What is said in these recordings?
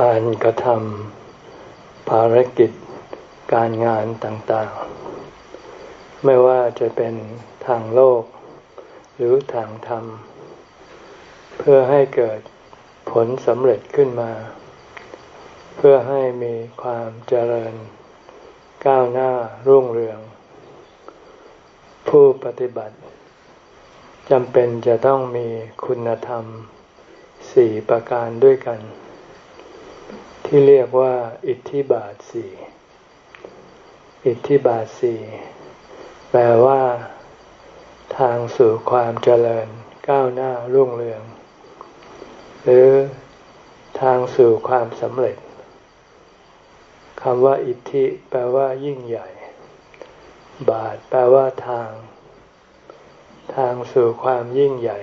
การกระทำภารกิจการงานต่างๆ ไม่ว่าจะเป็นทางโลก หรือทางธรรม เพื่อให้เกิดผลสำเร็จขึ้นมา เพื่อให้มีความเจริญ ก้าวหน้ารุ่งเรือง ผู้ปฏิบัติจำเป็นจะต้องมีคุณธรรมสี่ประการด้วยกัน ที่เรียกว่า อิทธิบาทสี่อิทธิบาทสี่แปลว่า ทางสู่ความเจริญ ก้าวหน้ารุ่งเรือง หรือทางสู่ความสำเร็จคำว่าอิทธิ แปลว่า ยิ่งใหญ่ บาท แปลว่า ทาง ทางสู่ความยิ่งใหญ่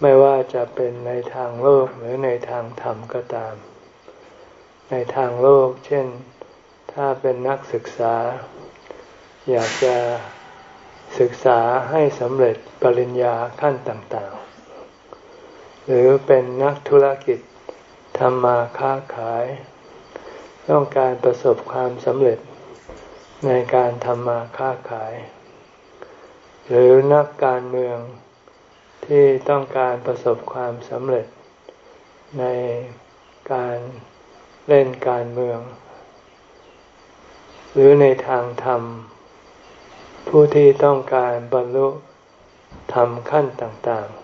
ไม่ว่าจะเป็นในทางโลกหรือในทางธรรมก็ตาม ในทางโลก เช่น ถ้าเป็นนักศึกษา อยากจะศึกษาให้สำเร็จปริญญาขั้นต่างๆ หรือเป็นนักธุรกิจทำมาค้าขาย ต้องการประสบความสำเร็จในการทำมาค้าขาย หรือนักการเมืองที่ต้องการประสบความสำเร็จในการ เล่นการเมือง หรือในทางธรรม ผู้ที่ต้องการบรรลุธรรมขั้นต่างๆ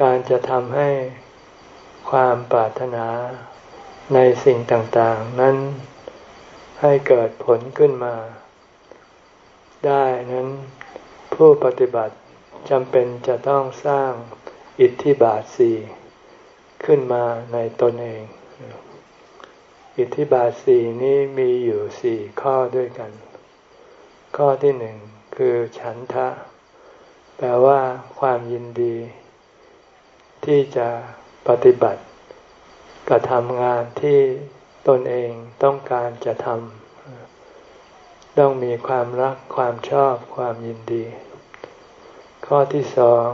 การจะทำให้ความปรารถนาในสิ่งต่างๆ นั้นให้เกิดผลขึ้นมา ได้นั้นผู้ปฏิบัติจำเป็นจะต้องสร้างอิทธิบาทสี่ ขึ้นมาในตนเอง อิทธิบาทสี่นี้มีอยู่สี่ข้อด้วยกัน ข้อที่หนึ่งคือฉันทะ แปลว่าความยินดี ที่จะปฏิบัติกระทำงานที่ตนเองต้องการจะทำต้องมีความรักความชอบความยินดี ข้อที่สอง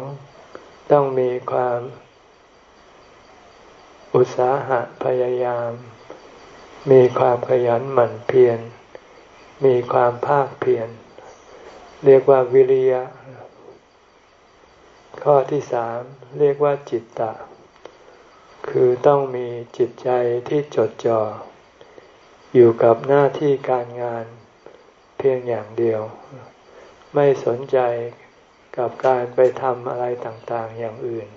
ต้องมีความ อุตสาหะพยายาม มีความขยันหมั่นเพียร มีความภาคเพียร เรียกว่าวิริยะ ข้อที่สามเรียกว่าจิตตะ คือต้องมีจิตใจที่จดจ่อ อยู่กับหน้าที่การงานเพียงอย่างเดียว ไม่สนใจกับการไปทำอะไรต่างๆอย่างอื่น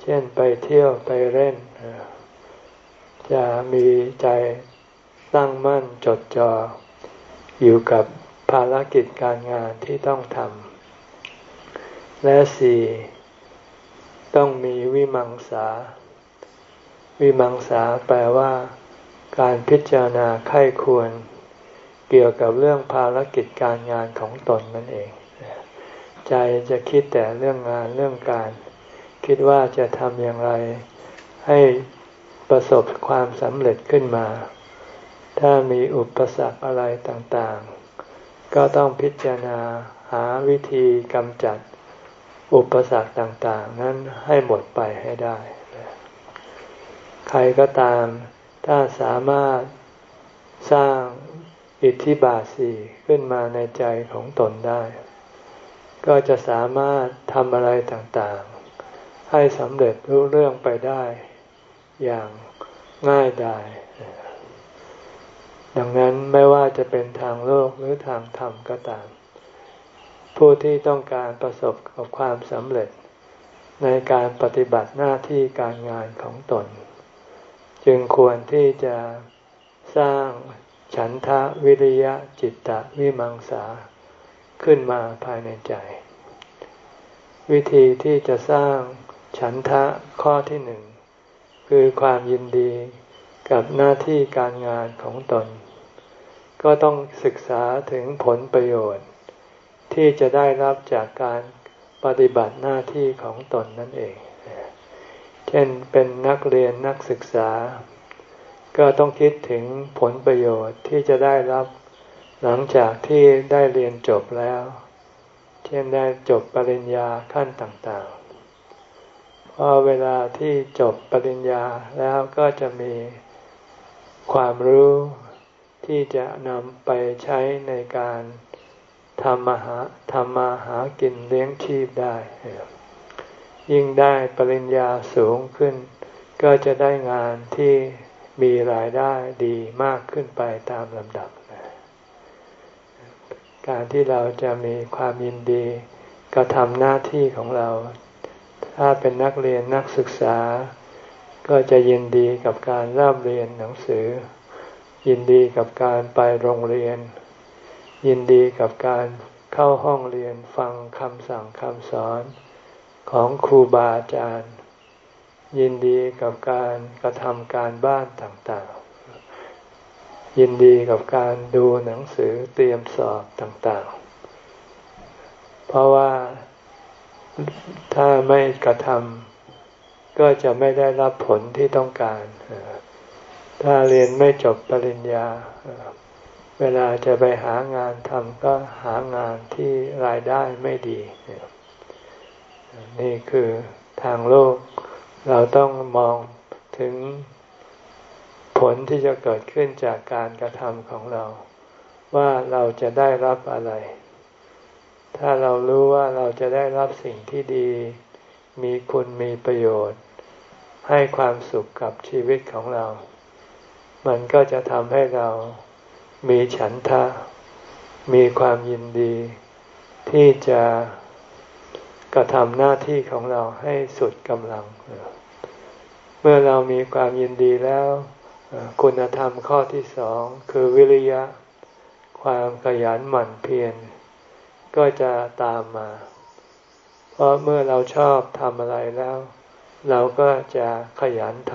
เช่นไปเที่ยวไปเล่น จะมีใจตั้งมั่นจดจ่ออยู่กับภารกิจการงานที่ต้องทำ และสี่ต้องมีวิมังสา วิมังสาแปลว่าการพิจารณาไข้ควร เกี่ยวกับเรื่องภารกิจการงานของตนนั่นเอง ใจจะคิดแต่เรื่องงานเรื่องการ คิดว่าจะทำอย่างไรให้ประสบความสำเร็จขึ้นมา ถ้ามีอุปสรรคอะไรต่างๆ ก็ต้องพิจารณาหาวิธีกำจัดอุปสรรคต่างๆ นั้นให้หมดไปให้ได้ ใครก็ตาม ถ้าสามารถสร้างอิทธิบาทสี่ขึ้นมาในใจของตนได้ ก็จะสามารถทำอะไรต่างๆ ให้สำเร็จรู้เรื่องไปได้อย่างง่ายดายดังนั้นไม่ว่าจะเป็นทางโลกหรือทางธรรมก็ตาม ผู้ที่ต้องการประสบกับความสำเร็จ ในการปฏิบัติหน้าที่การงานของตน จึงควรที่จะสร้างฉันทะวิริยะจิตตะวิมังสาขึ้นมาภายในใจ วิธีที่จะสร้าง ฉันทะข้อที่หนึ่งคือความยินดีกับหน้าที่การงานของตน ก็ต้องศึกษาถึงผลประโยชน์ ที่จะได้รับจากการปฏิบัติหน้าที่ของตนนั่นเอง เช่นเป็นนักเรียนนักศึกษา ก็ต้องคิดถึงผลประโยชน์ที่จะได้รับหลังจากที่ได้เรียนจบแล้ว เช่นได้จบปริญญาขั้นต่าง พอเวลาที่จบปริญญาแล้วก็จะมีความรู้ที่จะนำไปใช้ในการทำมาหาทำมาหากินเลี้ยงชีพได้ ยิ่งได้ปริญญาสูงขึ้น ก็จะได้งานที่มีรายได้ดีมากขึ้นไปตามลำดับ การที่เราจะมีความยินดีกระทำหน้าที่ของเรา ถ้าเป็นนักเรียนนักศึกษา ก็จะยินดีกับการริ่มเรียนหนังสือ ยินดีกับการไปโรงเรียน ยินดีกับการเข้าห้องเรียนฟังคำสั่งคำสอนของครูบาอาจารย์ ยินดีกับการกระทำการบ้านต่างๆ ยินดีกับการดูหนังสือเตรียมสอบต่างๆ เพราะว่า ถ้าไม่กระทำก็จะไม่ได้รับผลที่ต้องการ ถ้าเรียนไม่จบปริญญา เวลาจะไปหางานทำก็หางานที่รายได้ไม่ดี นี่คือทางโลก เราต้องมองถึงผลที่จะเกิดขึ้นจากการกระทำของเรา ว่าเราจะได้รับอะไร ถ้าเรารู้ว่าเราจะได้รับสิ่งที่ดี มีคุณมีประโยชน์ ให้ความสุขกับชีวิตของเรา มันก็จะทำให้เรามีฉันทะ มีความยินดี ที่จะกระทำหน้าที่ของเราให้สุดกำลัง เมื่อเรามีความยินดีแล้ว คุณธรรมข้อที่สองคือวิริยะ ความขยันหมั่นเพียร ก็จะตามมา เพราะเมื่อเราชอบทำอะไรแล้ว เราก็จะขยันท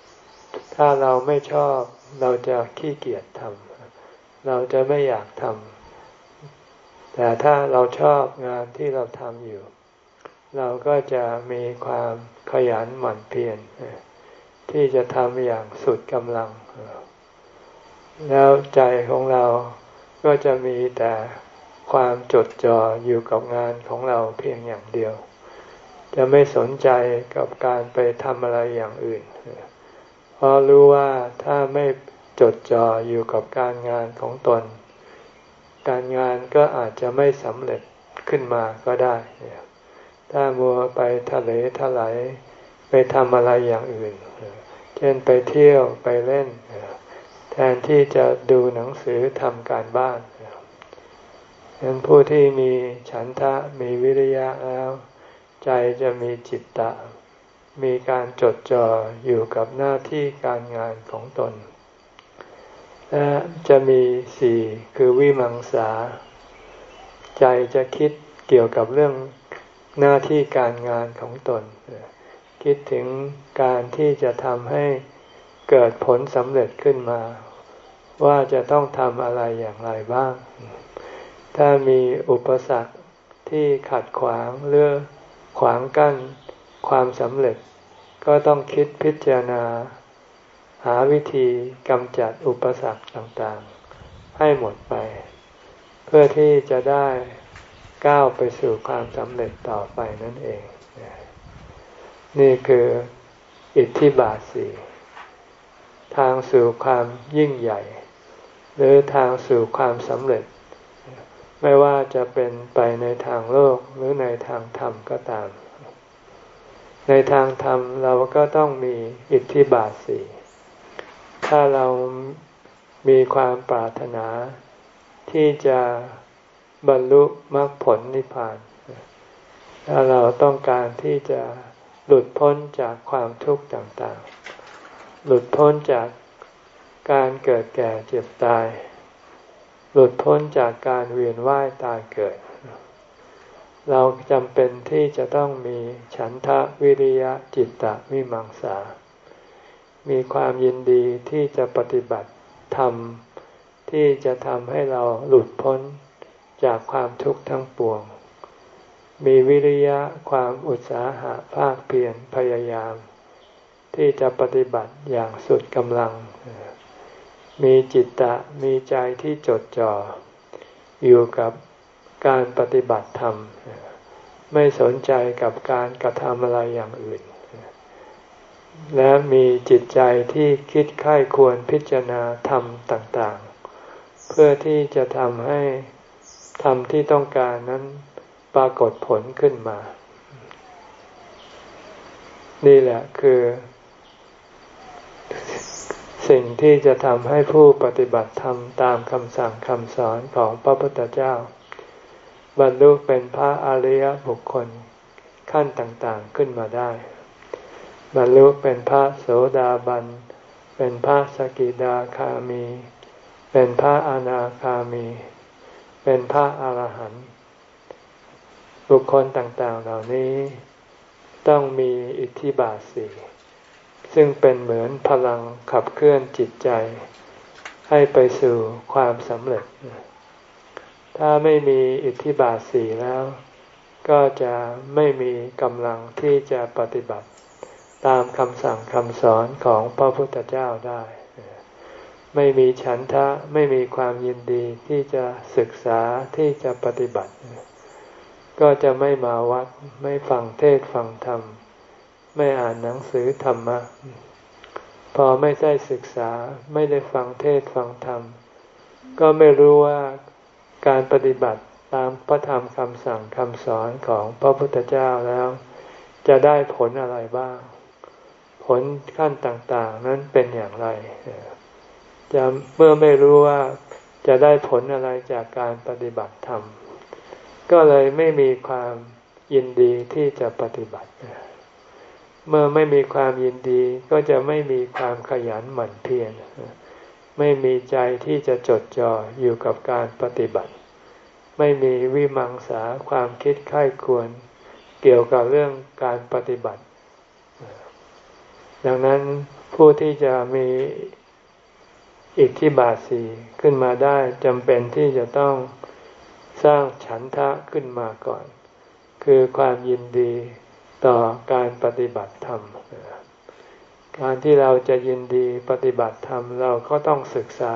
ำถ้าเราไม่ชอบ เราจะขี้เกียจทำเราจะไม่อยากทำแต่ถ้าเราชอบงานที่เราทำอยู่ เราก็จะมีความขยันหมั่นเพียรที่จะทำอย่างสุดกำลัง แล้วใจของเราก็จะมีแต่ ความจดจ่ออยู่กับงานของเราเพียงอย่างเดียว จะไม่สนใจกับการไปทำอะไรอย่างอื่น เพราะรู้ว่าถ้าไม่จดจ่ออยู่กับการงานของตน การงานก็อาจจะไม่สำเร็จขึ้นมาก็ได้ ถ้ามัวไปทะเลทลายไปทำอะไรอย่างอื่น เช่นไปเที่ยวไปเล่น แทนที่จะดูหนังสือทำการบ้าน ฉะนั้นผู้ที่มีฉันทะมีวิริยะแล้ว ใจจะมีจิตตะ มีการจดจ่ออยู่กับหน้าที่การงานของตน และจะมีสี่คือวิมังสา ใจจะคิดเกี่ยวกับเรื่องหน้าที่การงานของตน คิดถึงการที่จะทำให้เกิดผลสำเร็จขึ้นมา ว่าจะต้องทำอะไรอย่างไรบ้าง ถ้ามีอุปสรรคที่ขัดขวางหรือขวางกั้นความสำเร็จ ก็ต้องคิดพิจารณา หาวิธีกำจัดอุปสรรคต่างๆ ให้หมดไป เพื่อที่จะได้ก้าวไปสู่ความสำเร็จต่อไปนั่นเอง นี่คืออิทธิบาทสี่ทางสู่ความยิ่งใหญ่ หรือทางสู่ความสำเร็จ ไม่ว่าจะเป็นไปในทางโลกหรือในทางธรรมก็ตาม ในทางธรรมเราก็ต้องมีอิทธิบาทสี่ถ้าเรามีความปรารถนา ที่จะบรรลุมรรคผลนิพพาน ถ้าเราต้องการที่จะหลุดพ้นจากความทุกข์ต่างๆ หลุดพ้นจากการเกิดแก่เจ็บตาย หลุดพ้นจากการเวียนว่ายตายเกิด เราจำเป็นที่จะต้องมีฉันทะวิริยะจิตตะวิมังสา มีความยินดีที่จะปฏิบัติธรรมที่จะทำให้เราหลุดพ้นจากความทุกข์ทั้งปวง มีวิริยะความอุตสาหะภาคเพียรพยายาม ที่จะปฏิบัติอย่างสุดกำลัง มีจิตตะมีใจที่จดจ่ออยู่กับการปฏิบัติธรรม ไม่สนใจกับการกระทำอะไรอย่างอื่น และมีจิตใจที่คิดค่ายควรพิจารณาธรรมต่างๆ เพื่อที่จะทำให้ธรรมที่ต้องการนั้นปรากฏผลขึ้นมา นี่แหละคือ สิ่งที่จะทำให้ผู้ปฏิบัติธรรมตามคำสั่งคำสอนของพระพุทธเจ้า บรรลุเป็นพระอริยบุคคลขั้นต่างๆขึ้นมาได้ บรรลุเป็นพระโสดาบัน เป็นพระสกิดาคามี เป็นพระอนาคามี เป็นพระอรหันต์บุคคลต่างๆเหล่านี้ต้องมีอิทธิบาทสี่ ซึ่งเป็นเหมือนพลังขับเคลื่อนจิตใจ ให้ไปสู่ความสำเร็จ ถ้าไม่มีอิทธิบาทสี่แล้ว ก็จะไม่มีกำลังที่จะปฏิบัติ ตามคำสั่งคำสอนของพระพุทธเจ้าได้ ไม่มีฉันทะไม่มีความยินดีที่จะศึกษาที่จะปฏิบัติ ก็จะไม่มาวัดไม่ฟังเทศฟังธรรม ไม่อ่านหนังสือธรรมะ พอไม่ได้ศึกษาไม่ได้ฟังเทศฟังธรรม ก็ไม่รู้ว่าการปฏิบัติตามพระธรรมคำสั่งคำสอนของพระพุทธเจ้าแล้ว จะได้ผลอะไรบ้าง ผลขั้นต่างๆ นั้นเป็นอย่างไรจะเมื่อไม่รู้ว่าจะได้ผลอะไรจากการปฏิบัติธรรม ก็เลยไม่มีความยินดีที่จะปฏิบัติ เมื่อไม่มีความยินดีก็จะไม่มีความขยันหมั่นเพียรไม่มีใจที่จะจดจ่ออยู่กับการปฏิบัติ ไม่มีวิมังสาความคิดค่ายควร เกี่ยวกับเรื่องการปฏิบัติ ดังนั้นผู้ที่จะมีอิทธิบาทสีขึ้นมาได้จำเป็นที่จะต้องสร้างฉันทะขึ้นมาก่อน คือความยินดี ต่อการปฏิบัติธรรม การที่เราจะยินดีปฏิบัติธรรม เราก็ต้องศึกษา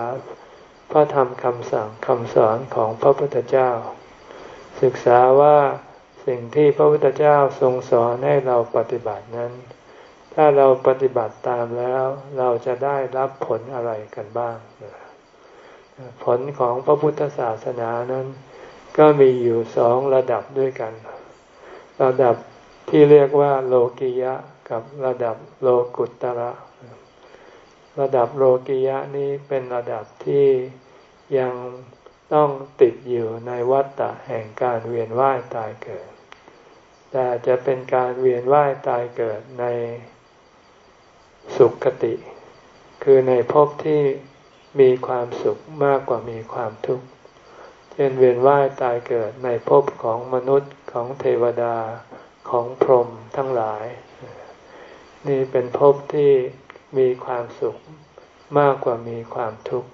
พระธรรมคำสั่งคำสอนของพระพุทธเจ้า ศึกษาว่าสิ่งที่พระพุทธเจ้าทรงสอนให้เราปฏิบัตินั้น ถ้าเราปฏิบัติตามแล้ว เราจะได้รับผลอะไรกันบ้าง ผลของพระพุทธศาสนานั้น ก็มีอยู่สองระดับด้วยกัน ระดับ ที่เรียกว่าโลกิยะกับระดับโลกุตระ ระดับโลกิยะนี้เป็นระดับที่ยังต้องติดอยู่ในวัฏฏะแห่งการเวียนว่ายตายเกิด แต่จะเป็นการเวียนว่ายตายเกิดในสุขคติ คือในภพที่มีความสุขมากกว่ามีความทุกข์ เช่นเวียนว่ายตายเกิดในภพของมนุษย์ของเทวดา ของพรหมทั้งหลาย นี่เป็นภพที่มีความสุขมากกว่ามีความทุกข์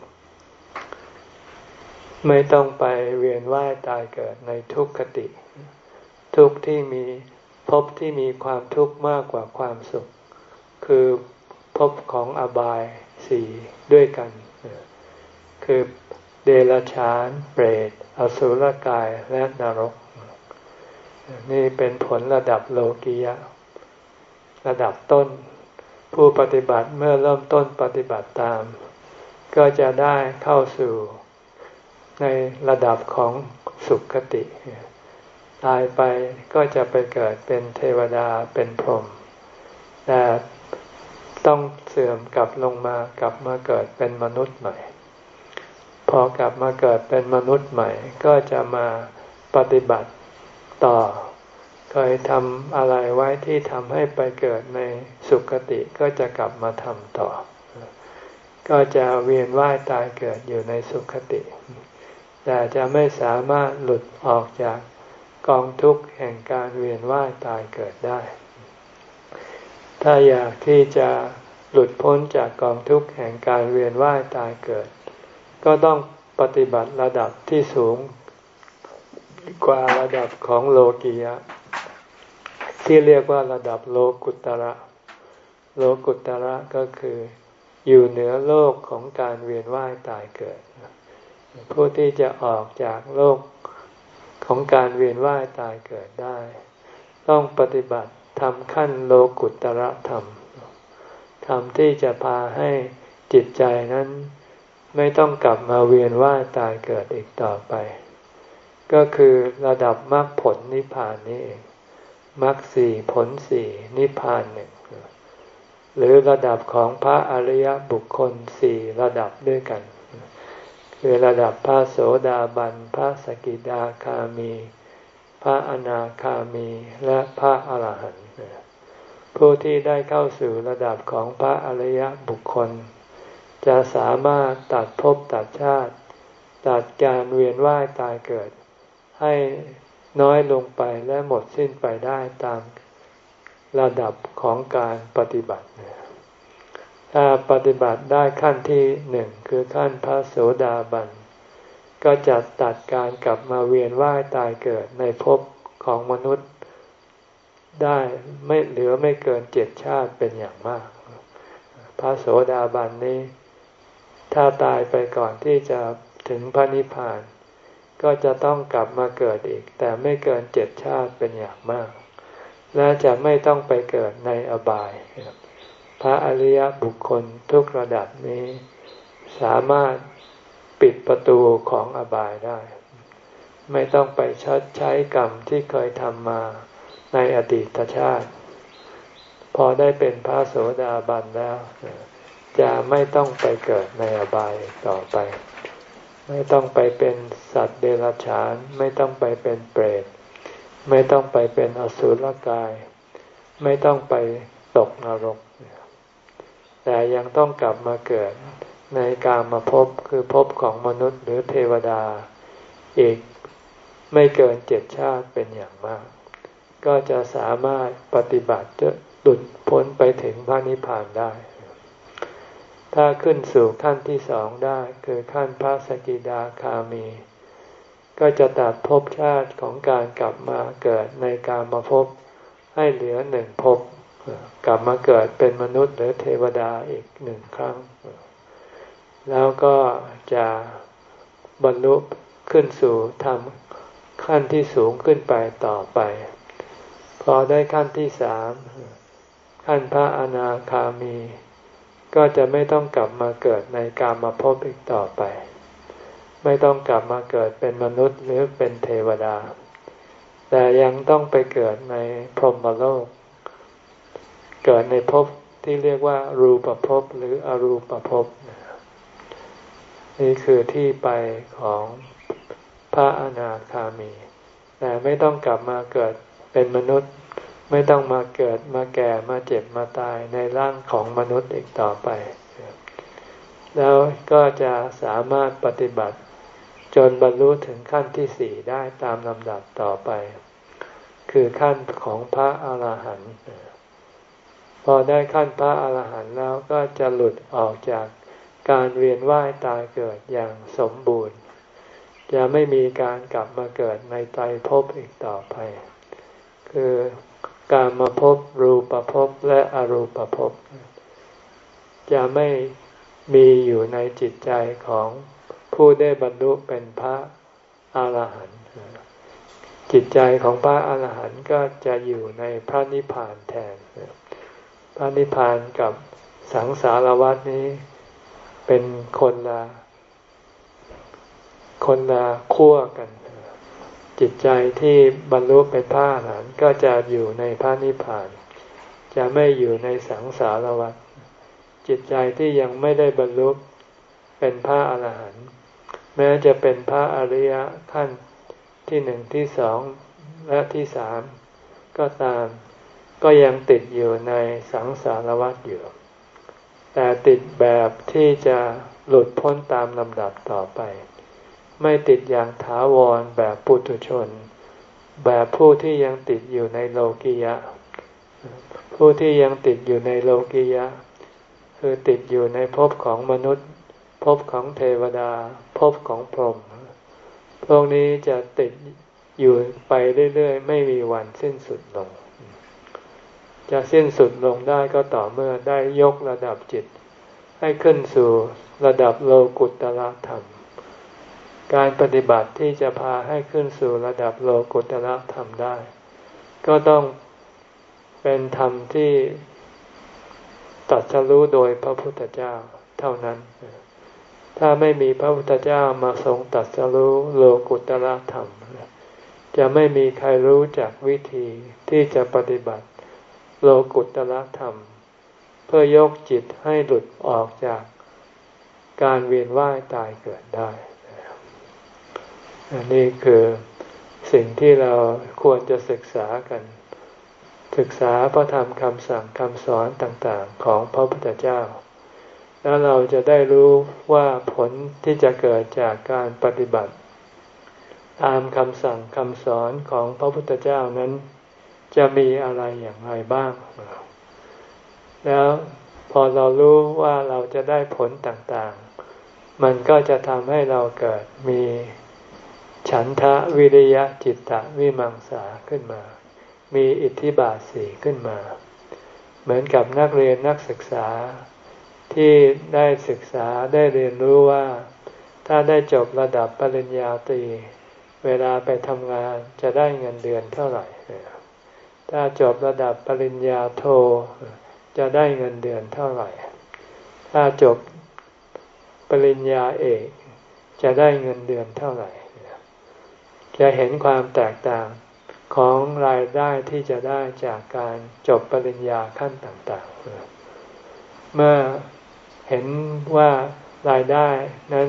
ไม่ต้องไปเวียนว่ายตายเกิดในทุกขติ ทุกที่มีภพที่มีความทุกข์มากกว่าความสุข คือภพของอบายสี่ด้วยกัน คือเดรัจฉาน เปรต อสุรกายและนรก นี่เป็นผลระดับโลกียะ ระดับต้น ผู้ปฏิบัติเมื่อเริ่มต้นปฏิบัติตาม ก็จะได้เข้าสู่ในระดับของสุขคติ ตายไปก็จะไปเกิดเป็นเทวดาเป็นพรหมแต่ต้องเสื่อมกลับลงมากลับมาเกิดเป็นมนุษย์ใหม่ พอกลับมาเกิดเป็นมนุษย์ใหม่ ก็จะมาปฏิบัติ ต่อ เคยทำอะไรไว้ที่ทำให้ไปเกิดในสุคติก็จะกลับมาทำต่อ ก็จะเวียนว่ายตายเกิดอยู่ในสุคติ แต่จะไม่สามารถหลุดออกจากกองทุกข์แห่งการเวียนว่ายตายเกิดได้ ถ้าอยากที่จะหลุดพ้นจากกองทุกข์แห่งการเวียนว่ายตายเกิด ก็ต้องปฏิบัติระดับที่สูง กว่าระดับของโลกียะ ที่เรียกว่าระดับโลกุตระ โลกุตระก็คืออยู่เหนือโลกของการเวียนว่ายตายเกิด ผู้ที่จะออกจากโลกของการเวียนว่ายตายเกิดได้ ต้องปฏิบัติทำขั้นโลกุตระธรรมธรรมที่จะพาให้จิตใจนั้น ไม่ต้องกลับมาเวียนว่ายตายเกิดอีกต่อไป ก็คือระดับมรรคผลนิพพานนี่เองมรรคสี่ผลสี่นิพพานหนึ่งหรือระดับของพระอริยบุคคลสี่ระดับด้วยกัน คือระดับพระโสดาบัน พระสกิดาคามี พระอนาคามีและพระอรหันต์ผู้ที่ได้เข้าสู่ระดับของพระอริยบุคคล จะสามารถตัดภพตัดชาติ ตัดการเวียนว่ายตายเกิด ให้น้อยลงไปและหมดสิ้นไปได้ตามระดับของการปฏิบัติ ถ้าปฏิบัติได้ขั้นที่หนึ่งคือขั้นพระโสดาบัน ก็จะตัดการกลับมาเวียนว่ายตายเกิดในภพของมนุษย์ได้ไม่เหลือไม่เกินเจ็ดชาติเป็นอย่างมาก พระโสดาบันนี้ ถ้าตายไปก่อนที่จะถึงพระนิพพาน ก็จะต้องกลับมาเกิดอีก แต่ไม่เกินเจ็ดชาติเป็นอย่างมาก และจะไม่ต้องไปเกิดในอบาย พระอริยบุคคลทุกระดับนี้ สามารถปิดประตูของอบายได้ ไม่ต้องไปชดใช้กรรมที่เคยทำมาในอดีตชาติ พอได้เป็นพระโสดาบันแล้ว จะไม่ต้องไปเกิดในอบายต่อไป ไม่ต้องไปเป็นสัตว์เดรัจฉาน ไม่ต้องไปเป็นเปรต ไม่ต้องไปเป็นอสุรกาย ไม่ต้องไปตกนรก แต่ยังต้องกลับมาเกิดในการมาพบคือพบของมนุษย์หรือเทวดา อีกไม่เกินเจ็ดชาติเป็นอย่างมาก ก็จะสามารถปฏิบัติจะหลุดพ้นไปถึงพระนิพพานได้ ถ้าขึ้นสู่ขั้นที่สองได้ คือขั้นพระสกิดาคามี ก็จะตัดภพชาติของการกลับมาเกิดในการมาพบให้เหลือหนึ่งภพกลับมาเกิดเป็นมนุษย์หรือเทวดาอีกหนึ่งครั้ง แล้วก็จะบรรลุขึ้นสู่ทำขั้นที่สูงขึ้นไปต่อไป พอได้ขั้นที่สามขั้นพระอนาคามี ก็จะไม่ต้องกลับมาเกิดในการมาพบอีกต่อไป ไม่ต้องกลับมาเกิดเป็นมนุษย์หรือเป็นเทวดา แต่ยังต้องไปเกิดในพรหมโลก เกิดในภพที่เรียกว่า รูปภพหรืออรูปภพนี่คือที่ไปของพระอนาคามี แต่ไม่ต้องกลับมาเกิดเป็นมนุษย์ ไม่ต้องมาเกิดมาแก่มาเจ็บมาตายในร่างของมนุษย์อีกต่อไป แล้วก็จะสามารถปฏิบัติ จนบรรลุถึงขั้นที่สี่ได้ตามลำดับต่อไป คือขั้นของพระอาหารหันต์พอได้ขั้นพระอาหารหันต์แล้วก็จะหลุดออกจากการเวียนว่ายตายเกิดอย่างสมบูรณ์ จะไม่มีการกลับมาเกิดในไตรภพอีกต่อไป คือ การมาพบรูปภพและอรูปภพจะไม่มีอยู่ในจิตใจของผู้ได้บรรลุเป็นพระอาหารหันต์จิตใจของพระอาหารหันต์ก็จะอยู่ในพระนิพพานแทน พระนิพพานกับสังสารวัฏนี้เป็นคนละคนละขั้วกัน จิตใจที่บรรลุเป็นพระอรหันต์ก็จะอยู่ในพระนิพพาน จะไม่อยู่ในสังสารวัฏจิตใจที่ยังไม่ได้บรรลุเป็นพระอรหันต์แม้จะเป็นพระอริยขั้นที่หนึ่งที่สองและที่สามก็ตาม ก็ยังติดอยู่ในสังสารวัฏอยู่แต่ติดแบบที่จะหลุดพ้นตามลำดับต่อไป ไม่ติดอย่างถาวรแบบปุถุชน แบบผู้ที่ยังติดอยู่ในโลกียะ ผู้ที่ยังติดอยู่ในโลกียะ คือติดอยู่ในภพของมนุษย์ภพของเทวดาภพของพรหมพวกนี้จะติดอยู่ไปเรื่อยๆ ไม่มีวันสิ้นสุดลง จะสิ้นสุดลงได้ก็ต่อเมื่อได้ยกระดับจิต ให้ขึ้นสู่ระดับโลกุตตะธรรม การปฏิบัติที่จะพาให้ขึ้นสู่ระดับโลกุตละธรรมได้ ก็ต้องเป็นธรรมที่ตัดสรู้โดยพระพุทธเจ้าเท่านั้น ถ้าไม่มีพระพุทธเจ้ามาทรงตัดสรู้โลกุตละธรรม จะไม่มีใครรู้จักวิธีที่จะปฏิบัติโลกุตละธรรม เพื่อยกจิตให้หลุดออกจากการเวียนว่ายตายเกิดได้ นนี้คือสิ่งที่เราควรจะศึกษากัน ศึกษาพระธรรมคำสั่งคำสอนต่างๆ ของพระพุทธเจ้า แล้วเราจะได้รู้ว่าผลที่จะเกิดจากการปฏิบัติ ตามคำสั่งคำสอนของพระพุทธเจ้านั้น จะมีอะไรอย่างไรบ้าง แล้วพอเรารู้ว่าเราจะได้ผลต่างๆ มันก็จะทำให้เราเกิดมี ฉันทะวิริยะจิตตะวิมังสาขึ้นมา มีอิทธิบาทสี่ขึ้นมา เหมือนกับนักเรียนนักศึกษา ที่ได้ศึกษาได้เรียนรู้ว่า ถ้าได้จบระดับปริญญาตรีเวลาไปทำงานจะได้เงินเดือนเท่าไหร่ ถ้าจบระดับปริญญาโท จะได้เงินเดือนเท่าไหร่ ถ้าจบปริญญาเอก จะได้เงินเดือนเท่าไหร่ จะเห็นความแตกต่างของรายได้ที่จะได้จากการจบปริญญาขั้นต่างๆ เมื่อเห็นว่ารายได้นั้น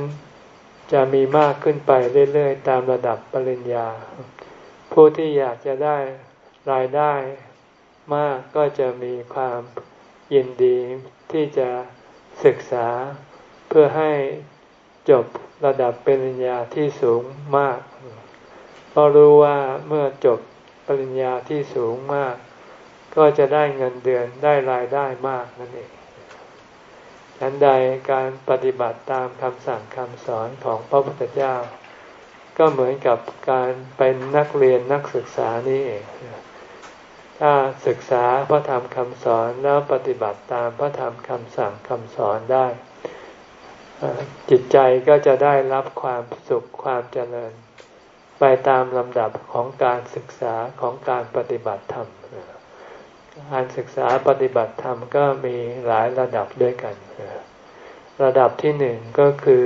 จะมีมากขึ้นไปเรื่อยๆ ตามระดับปริญญา ผู้ที่อยากจะได้รายได้มากก็จะมีความยินดีที่จะศึกษาเพื่อให้จบระดับปริญญาที่สูงมาก เพราะรู้ว่าเมื่อจบปริญญาที่สูงมาก ก็จะได้เงินเดือนได้รายได้มากนั่นเองฉันใดการปฏิบัติตามคำสั่งคำสอนของพระพุทธเจ้า ก็เหมือนกับการเป็นนักเรียนนักศึกษานี่เองถ้าศึกษาพระธรรมคำสอนแล้วปฏิบัติตามพระธรรมคำสั่งคำสอนได้ จิตใจก็จะได้รับความสุขความเจริญ ไปตามลำดับของการศึกษาของการปฏิบัติธรรมการศึกษาปฏิบัติธรรมก็มีหลายระดับด้วยกัน ระดับที่หนึ่งก็คือ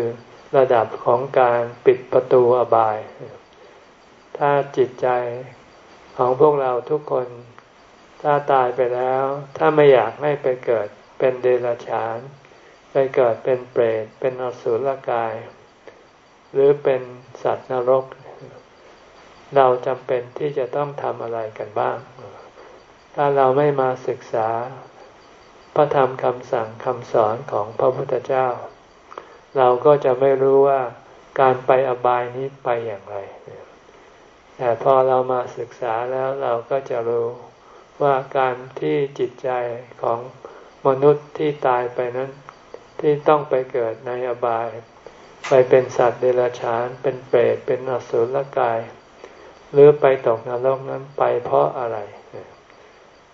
ระดับของการปิดประตูอบาย ถ้าจิตใจของพวกเราทุกคน ถ้าตายไปแล้ว ถ้าไม่อยากให้ไปเกิดเป็นเดรัจฉาน ไปเกิดเป็นเปรต เป็นอสุรกาย หรือเป็นสัตว์นรก เราจำเป็นที่จะต้องทำอะไรกันบ้าง ถ้าเราไม่มาศึกษา พระธรรมคำสั่งคำสอนของพระพุทธเจ้า เราก็จะไม่รู้ว่าการไปอบายนี้ไปอย่างไร แต่พอเรามาศึกษาแล้วเราก็จะรู้ว่าการที่จิตใจของมนุษย์ที่ตายไปนั้น ที่ต้องไปเกิดในอบาย ไปเป็นสัตว์เดรัจฉาน เป็นเปรตเป็นอสุรกาย หรือไปตกนรกนั้นไปเพราะอะไร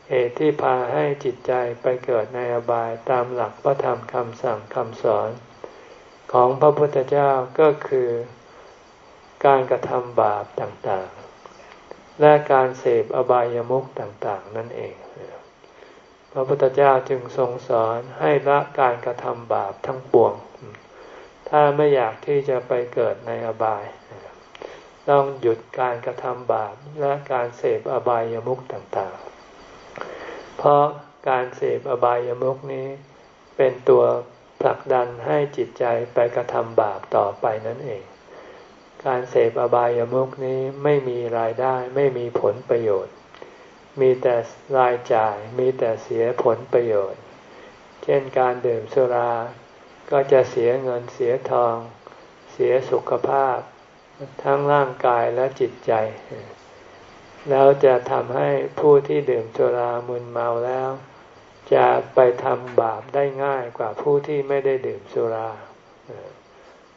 เหตุที่พาให้จิตใจไปเกิดในอบายตามหลักพระธรรมคำสั่งคำสอน ของพระพุทธเจ้าก็คือการกระทำบาปต่างๆ และการเสพอบายามุขต่างๆ นั่นเอง พระพุทธเจ้าจึงทรงสอนให้ละการกระทำบาปทั้งปวง ถ้าไม่อยากที่จะไปเกิดในอบาย ต้องหยุดการกระทำบาปและการเสพอบายามุขต่างๆ เพราะการเสพอบายามุขนี้ เป็นตัวผลักดันให้จิตใจไปกระทำบาปต่อไปนั่นเอง การเสพอบายามุขนี้ไม่มีรายได้ไม่มีผลประโยชน์ มีแต่รายจ่ายมีแต่เสียผลประโยชน์ เช่นการดื่มสุรา ก็จะเสียเงินเสียทอง เสียสุขภาพ ทั้งร่างกายและจิตใจ แล้วจะทำให้ผู้ที่ดื่มสุรามึนเมาแล้ว จะไปทำบาปได้ง่ายกว่าผู้ที่ไม่ได้ดื่มสุรา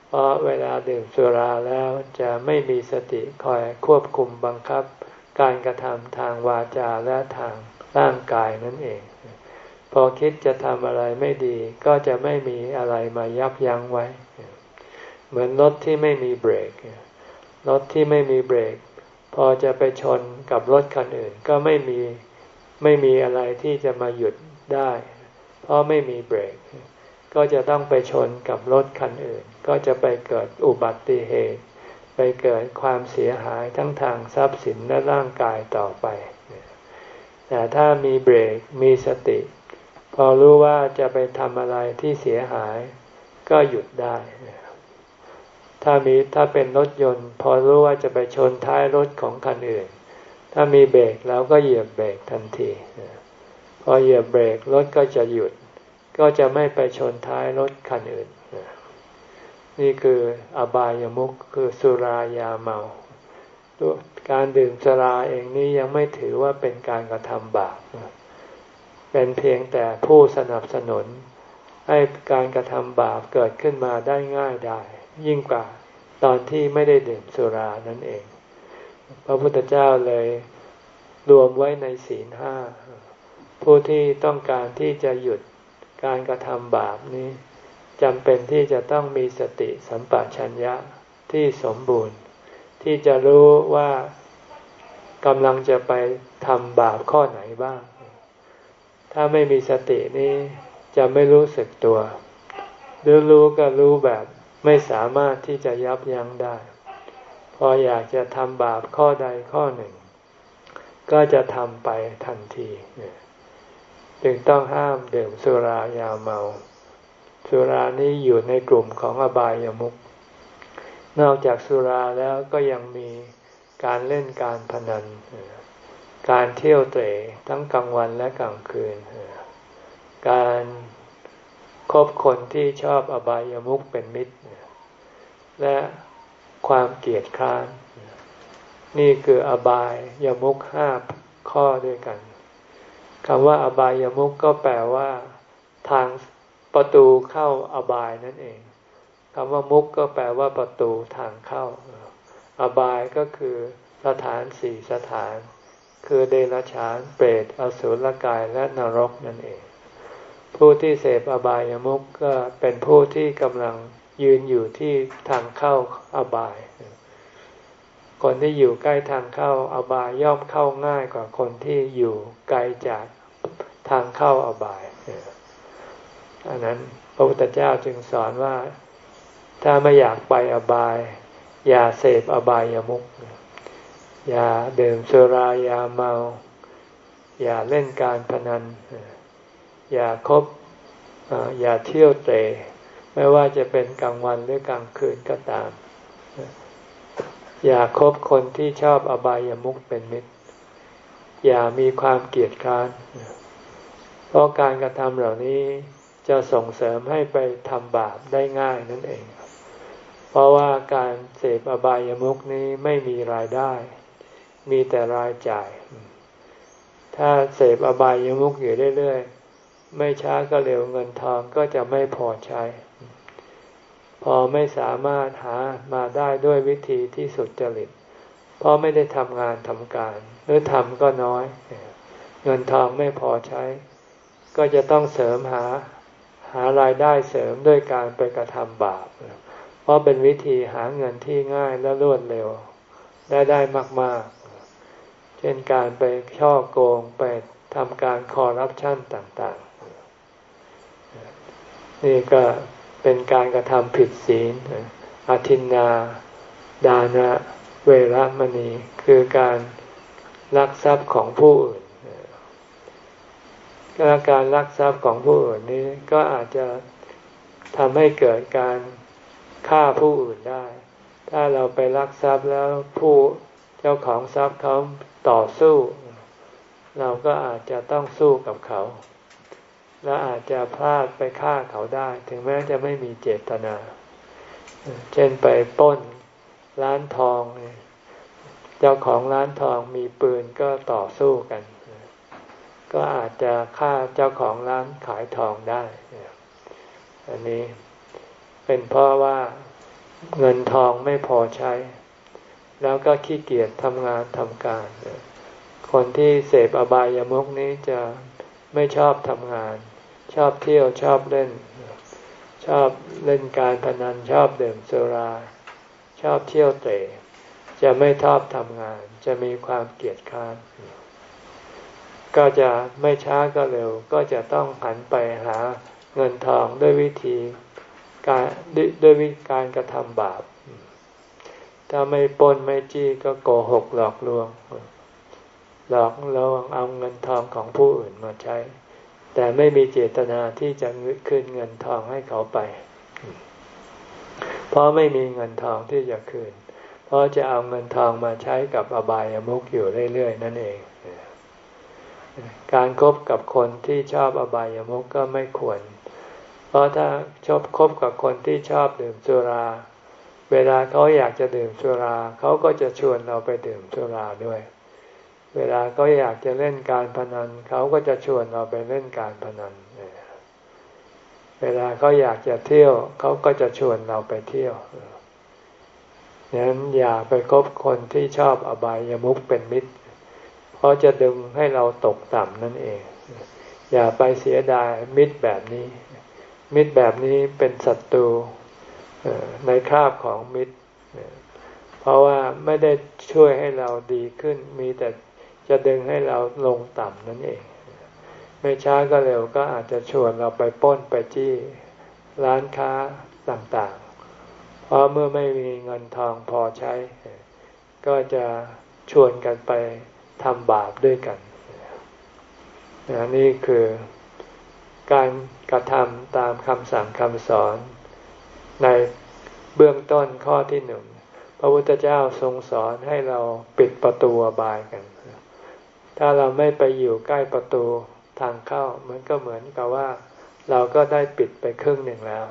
เพราะเวลาดื่มสุราแล้วจะไม่มีสติคอยควบคุมบังคับ การกระทำทางวาจาและทางร่างกายนั่นเอง พอคิดจะทำอะไรไม่ดีก็จะไม่มีอะไรมายับยั้งไว้ เหมือนรถที่ไม่มีเบรก รถที่ไม่มีเบรก พอจะไปชนกับรถคันอื่นก็ไม่มีไม่มีอะไรที่จะมาหยุดได้ เพราะไม่มีเบรก ก็จะต้องไปชนกับรถคันอื่น ก็จะไปเกิดอุบัติเหตุ ไปเกิดความเสียหายทั้งทางทรัพย์สินและร่างกายต่อไป แต่ถ้ามีเบรกมีสติ พอรู้ว่าจะไปทำอะไรที่เสียหาย ก็หยุดได้ ถ้ามีถ้าเป็นรถยนต์ พอรู้ว่าจะไปชนท้ายรถของคันอื่น ถ้ามีเบรกเราก็เหยียบเบรกทันที พอเหยียบเบรกรถก็จะหยุด ก็จะไม่ไปชนท้ายรถคันอื่น นี่คืออบายามุขคือสุรายาเมา การดื่มสุราเองนี้ยังไม่ถือว่าเป็นการกระทำบาปเป็นเพียงแต่ผู้สนับสนุนให้การกระทำบาปเกิดขึ้นมาได้ง่ายได้ ยิ่งกว่าตอนที่ไม่ได้ดื่มสุรานั่นเอง พระพุทธเจ้าเลยรวมไว้ในศีลห้า ผู้ที่ต้องการที่จะหยุดการกระทำบาปนี้จำเป็นที่จะต้องมีสติสัมปชัญญะที่สมบูรณ์ ที่จะรู้ว่ากำลังจะไปทำบาปข้อไหนบ้าง ถ้าไม่มีสตินี้จะไม่รู้สึกตัว หรือรู้ก็รู้แบบ ไม่สามารถที่จะยับยั้งได้ พออยากจะทำบาปข้อใดข้อหนึ่ง ก็จะทำไปทันทีจึงต้องห้ามดื่มสุรายาเมา สุรานี้อยู่ในกลุ่มของอบายามุขนอกจากสุราแล้วก็ยังมีการเล่นการพนัน การเที่ยวเตะทั้งกลางวันและกลางคืน การ คบคนที่ชอบอบายามุขเป็นมิตร และความเกียดคร้าน นี่คืออบายยมุขห้าข้อด้วยกันคำว่าอบายามุขก็แปลว่า ทางประตูเข้าอบายนั่นเองคำว่ามุกก็แปลว่าประตูทางเข้า อบายก็คือสถานสี่สถาน คือเดรัจฉานเปรตอสุรกายและนรกนั่นเอง ผู้ที่เสพอบายามุขก็เป็นผู้ที่กำลังยืนอยู่ที่ทางเข้าอบาย คนที่อยู่ใกล้ทางเข้าอบายย่อมเข้าง่ายกว่าคนที่อยู่ไกลจากทางเข้าอบายอันนั้นพระพุทธเจ้าจึงสอนว่าถ้าไม่อยากไปอบาย อย่าเสพอบายามุขอย่าดื่มสุรายาเมา อย่าเล่นการพนัน อย่าคบอย่าเที่ยวเตะไม่ว่าจะเป็นกลางวันหรือกลางคืนก็ตาม อย่าคบคนที่ชอบอบายามุขเป็นมิตร อย่ามีความเกลียดค้าน เพราะการกระทำเหล่านี้จะส่งเสริมให้ไปทำบาปได้ง่ายนั่นเอง เพราะว่าการเสพอบายามุขนี้ไม่มีรายได้ มีแต่รายจ่าย ถ้าเสพอบายามุขอยู่เรื่อย ไม่ช้าก็เร็วเงินทองก็จะไม่พอใช้ พอไม่สามารถหามาได้ด้วยวิธีที่สุดจริตเพราะไม่ได้ทำงานทำการ หรือทำก็น้อย เงินทองไม่พอใช้ ก็จะต้องเสริมหาหารายได้เสริมด้วยการไปกระทำบาป เพราะเป็นวิธีหาเงินที่ง่ายและรวดเร็ว ได้ได้มาก ๆ เช่นการไปช่อโกงไปทำการคอร์รัปชันต่าง นี่ก็เป็นการกระทำผิดศีลอาทินนา ดานะ เวรมณี คือการลักทรัพย์ของผู้อื่นการลักทรัพย์ของผู้อื่นนี้ก็อาจจะทำให้เกิดการฆ่าผู้อื่นได้ ถ้าเราไปลักทรัพย์แล้วผู้เจ้าของทรัพย์เขาต่อสู้ เราก็อาจจะต้องสู้กับเขา และอาจจะพลาดไปฆ่าเขาได้ ถึงแม้จะไม่มีเจตนา เช่นไปป้นร้านทอง เจ้าของร้านทองมีปืนก็ต่อสู้กัน ก็อาจจะฆ่าเจ้าของร้านขายทองได้ อันนี้เป็นเพราะว่าเงินทองไม่พอใช้ แล้วก็ขี้เกียจทำงานทำการ คนที่เสพอบายามุกนี้จะไม่ชอบทำงาน ชอบเที่ยวชอบเล่น ชอบเล่นการพนันชอบดื่มสุรา ชอบเที่ยวเตะจะไม่ชอบทำงาน จะมีความเกียจค้านก็จะไม่ช้าก็เร็ว ก็จะต้องหันไปหาเงินทองด้วยวิธีการด้วยวิธีการกระทำบาป ถ้าไม่ปนไม่จี้ก็โกหกหลอกลวง หลอกลวงเอาเงินทองของผู้อื่นมาใช้ แต่ไม่มีเจตนาที่จะคืนเงินทองให้เขาไป เพราะไม่มีเงินทองที่จะคืน เพราะจะเอาเงินทองมาใช้กับอบายามุกอยู่เรื่อย ๆ นั่นเอง การครบกับคนที่ชอบอบายามุกก็ไม่ควร เพราะถ้าชอบคบกับคนที่ชอบดื่มสุรา เวลาเขาอยากจะดื่มสุรา เขาก็จะชวนเราไปดื่มสุราด้วย เวลาเขาอยากจะเล่นการพนันเขาก็จะชวนเราไปเล่นการพนัน เวลาเขาอยากจะเที่ยวเขาก็จะชวนเราไปเที่ยวดังนั้นอย่าไปคบคนที่ชอบอบายามุกเป็นมิตร เพราะจะดึงให้เราตกต่ำนั่นเอง อย่าไปเสียดายมิตรแบบนี้ มิตรแบบนี้เป็นศัตรูในคราบของมิตร เพราะว่าไม่ได้ช่วยให้เราดีขึ้น มีแต่ จะดึงให้เราลงต่ำนั่นเอง ไม่ช้าก็เร็วก็อาจจะชวนเราไปป้นไปจี้ร้านค้าต่างๆ เพราะเมื่อไม่มีเงินทองพอใช้ ก็จะชวนกันไปทำบาปด้วยกันนี่คือการกระทำตามคำสั่งคำสอนในเบื้องต้นข้อที่หนึ่ง พระพุทธเจ้าทรงสอนให้เราปิดประตูบายกัน ถ้าเราไม่ไปอยู่ใกล้ประตูทางเข้า มันก็เหมือนกับว่า เราก็ได้ปิดไปครึ่งหนึ่งแล้ว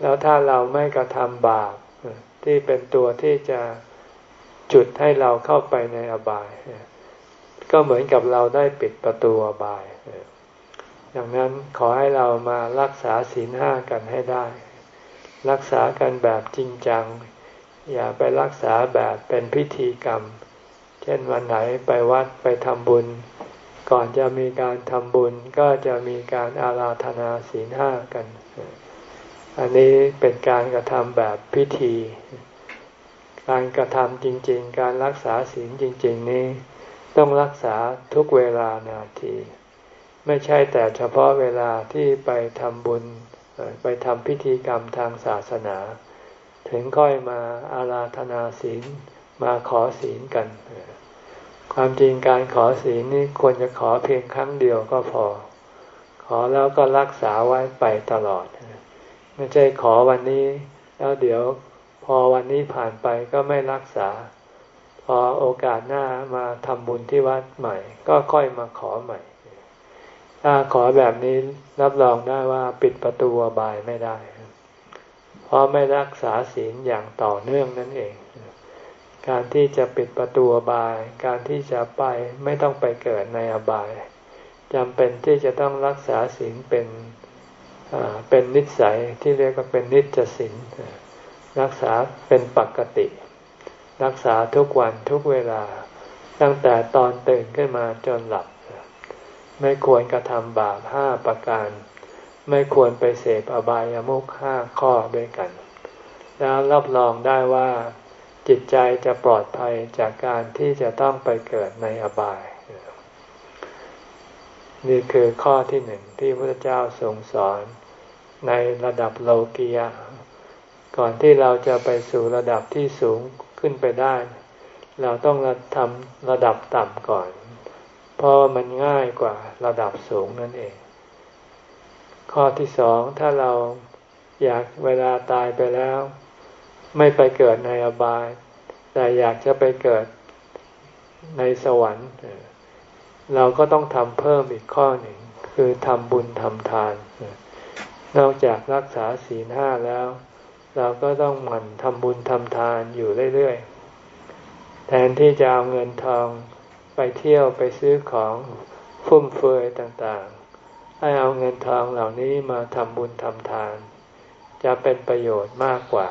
แล้วถ้าเราไม่กระทำบาปที่เป็นตัวที่จะจุดให้เราเข้าไปในอบาย ก็เหมือนกับเราได้ปิดประตูอบายดังนั้นขอให้เรามารักษาศีลห้ากันให้ได้ รักษากันแบบจริงจัง อย่าไปรักษาแบบเป็นพิธีกรรม เช่นวันไหนไปวัดไปทำบุญ ก่อนจะมีการทำบุญก็จะมีการอาราธนาศีลห้ากัน อันนี้เป็นการกระทำแบบพิธี การกระทำจริง ๆ การรักษาศีลจริง ๆ นี้ ต้องรักษาทุกเวลานาที ไม่ใช่แต่เฉพาะเวลาที่ไปทำบุญไปทำพิธีกรรมทางศาสนา ถึงค่อยมาอาราธนาศีล มาขอศีลกัน ความจริงการขอศีลนี่ควรจะขอเพียงครั้งเดียวก็พอ ขอแล้วก็รักษาไว้ไปตลอด ไม่ใช่ขอวันนี้ แล้วเดี๋ยวพอวันนี้ผ่านไปก็ไม่รักษา พอโอกาสหน้ามาทำบุญที่วัดใหม่ ก็ค่อยมาขอใหม่ ถ้าขอแบบนี้รับรองได้ว่าปิดประตูบายไม่ได้ เพราะไม่รักษาศีลอย่างต่อเนื่องนั่นเอง การที่จะปิดประตูบาย การที่จะไปไม่ต้องไปเกิดในอบายจำเป็นที่จะต้องรักษาศีลเป็นเป็นนิสัยที่เรียกว่าเป็นนิจศีลรักษาเป็นปกติ รักษาทุกวันทุกเวลา ตั้งแต่ตอนตื่นขึ้นมาจนหลับ ไม่ควรกระทำบาปห้าประการ ไม่ควรไปเสพอบายามุขห้าข้อด้วยกัน แล้วรับรองได้ว่า จิตใจจะปลอดภัยจากการที่จะต้องไปเกิดในอบาย นี่คือข้อที่หนึ่งที่พระเจ้าทรงสอนในระดับโลกียะ ก่อนที่เราจะไปสู่ระดับที่สูงขึ้นไปได้ เราต้องทำระดับต่ำก่อน เพราะมันง่ายกว่าระดับสูงนั่นเอง ข้อที่สองถ้าเราอยากเวลาตายไปแล้ว ไม่ไปเกิดในอบาย แต่อยากจะไปเกิดในสวรรค์ เราก็ต้องทำเพิ่มอีกข้อหนึ่ง คือทำบุญทำทาน นอกจากรักษาศีลห้าแล้ว เราก็ต้องหมั่นทำบุญทำทานอยู่เรื่อยๆ แทนที่จะเอาเงินทองไปเที่ยวไปซื้อของฟุ่มเฟือยต่างๆ ให้เอาเงินทองเหล่านี้มาทำบุญทำทาน จะเป็นประโยชน์มากกว่า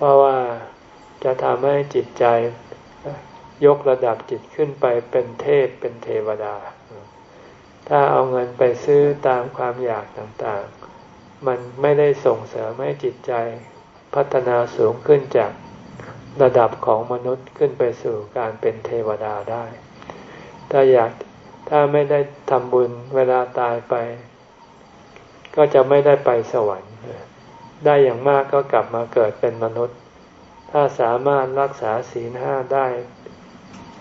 เพราะว่าจะทำให้จิตใจยกระดับจิตขึ้นไปเป็นเทพเป็นเทวดา ถ้าเอาเงินไปซื้อตามความอยากต่างๆ มันไม่ได้ส่งเสริมให้จิตใจพัฒนาสูงขึ้นจากระดับของมนุษย์ขึ้นไปสู่การเป็นเทวดาได้ ถ้าอยากถ้าไม่ได้ทำบุญเวลาตายไป ก็จะไม่ได้ไปสวรรค์ ได้อย่างมากก็กลับมาเกิดเป็นมนุษย์ ถ้าสามารถรักษาศีลห้าได้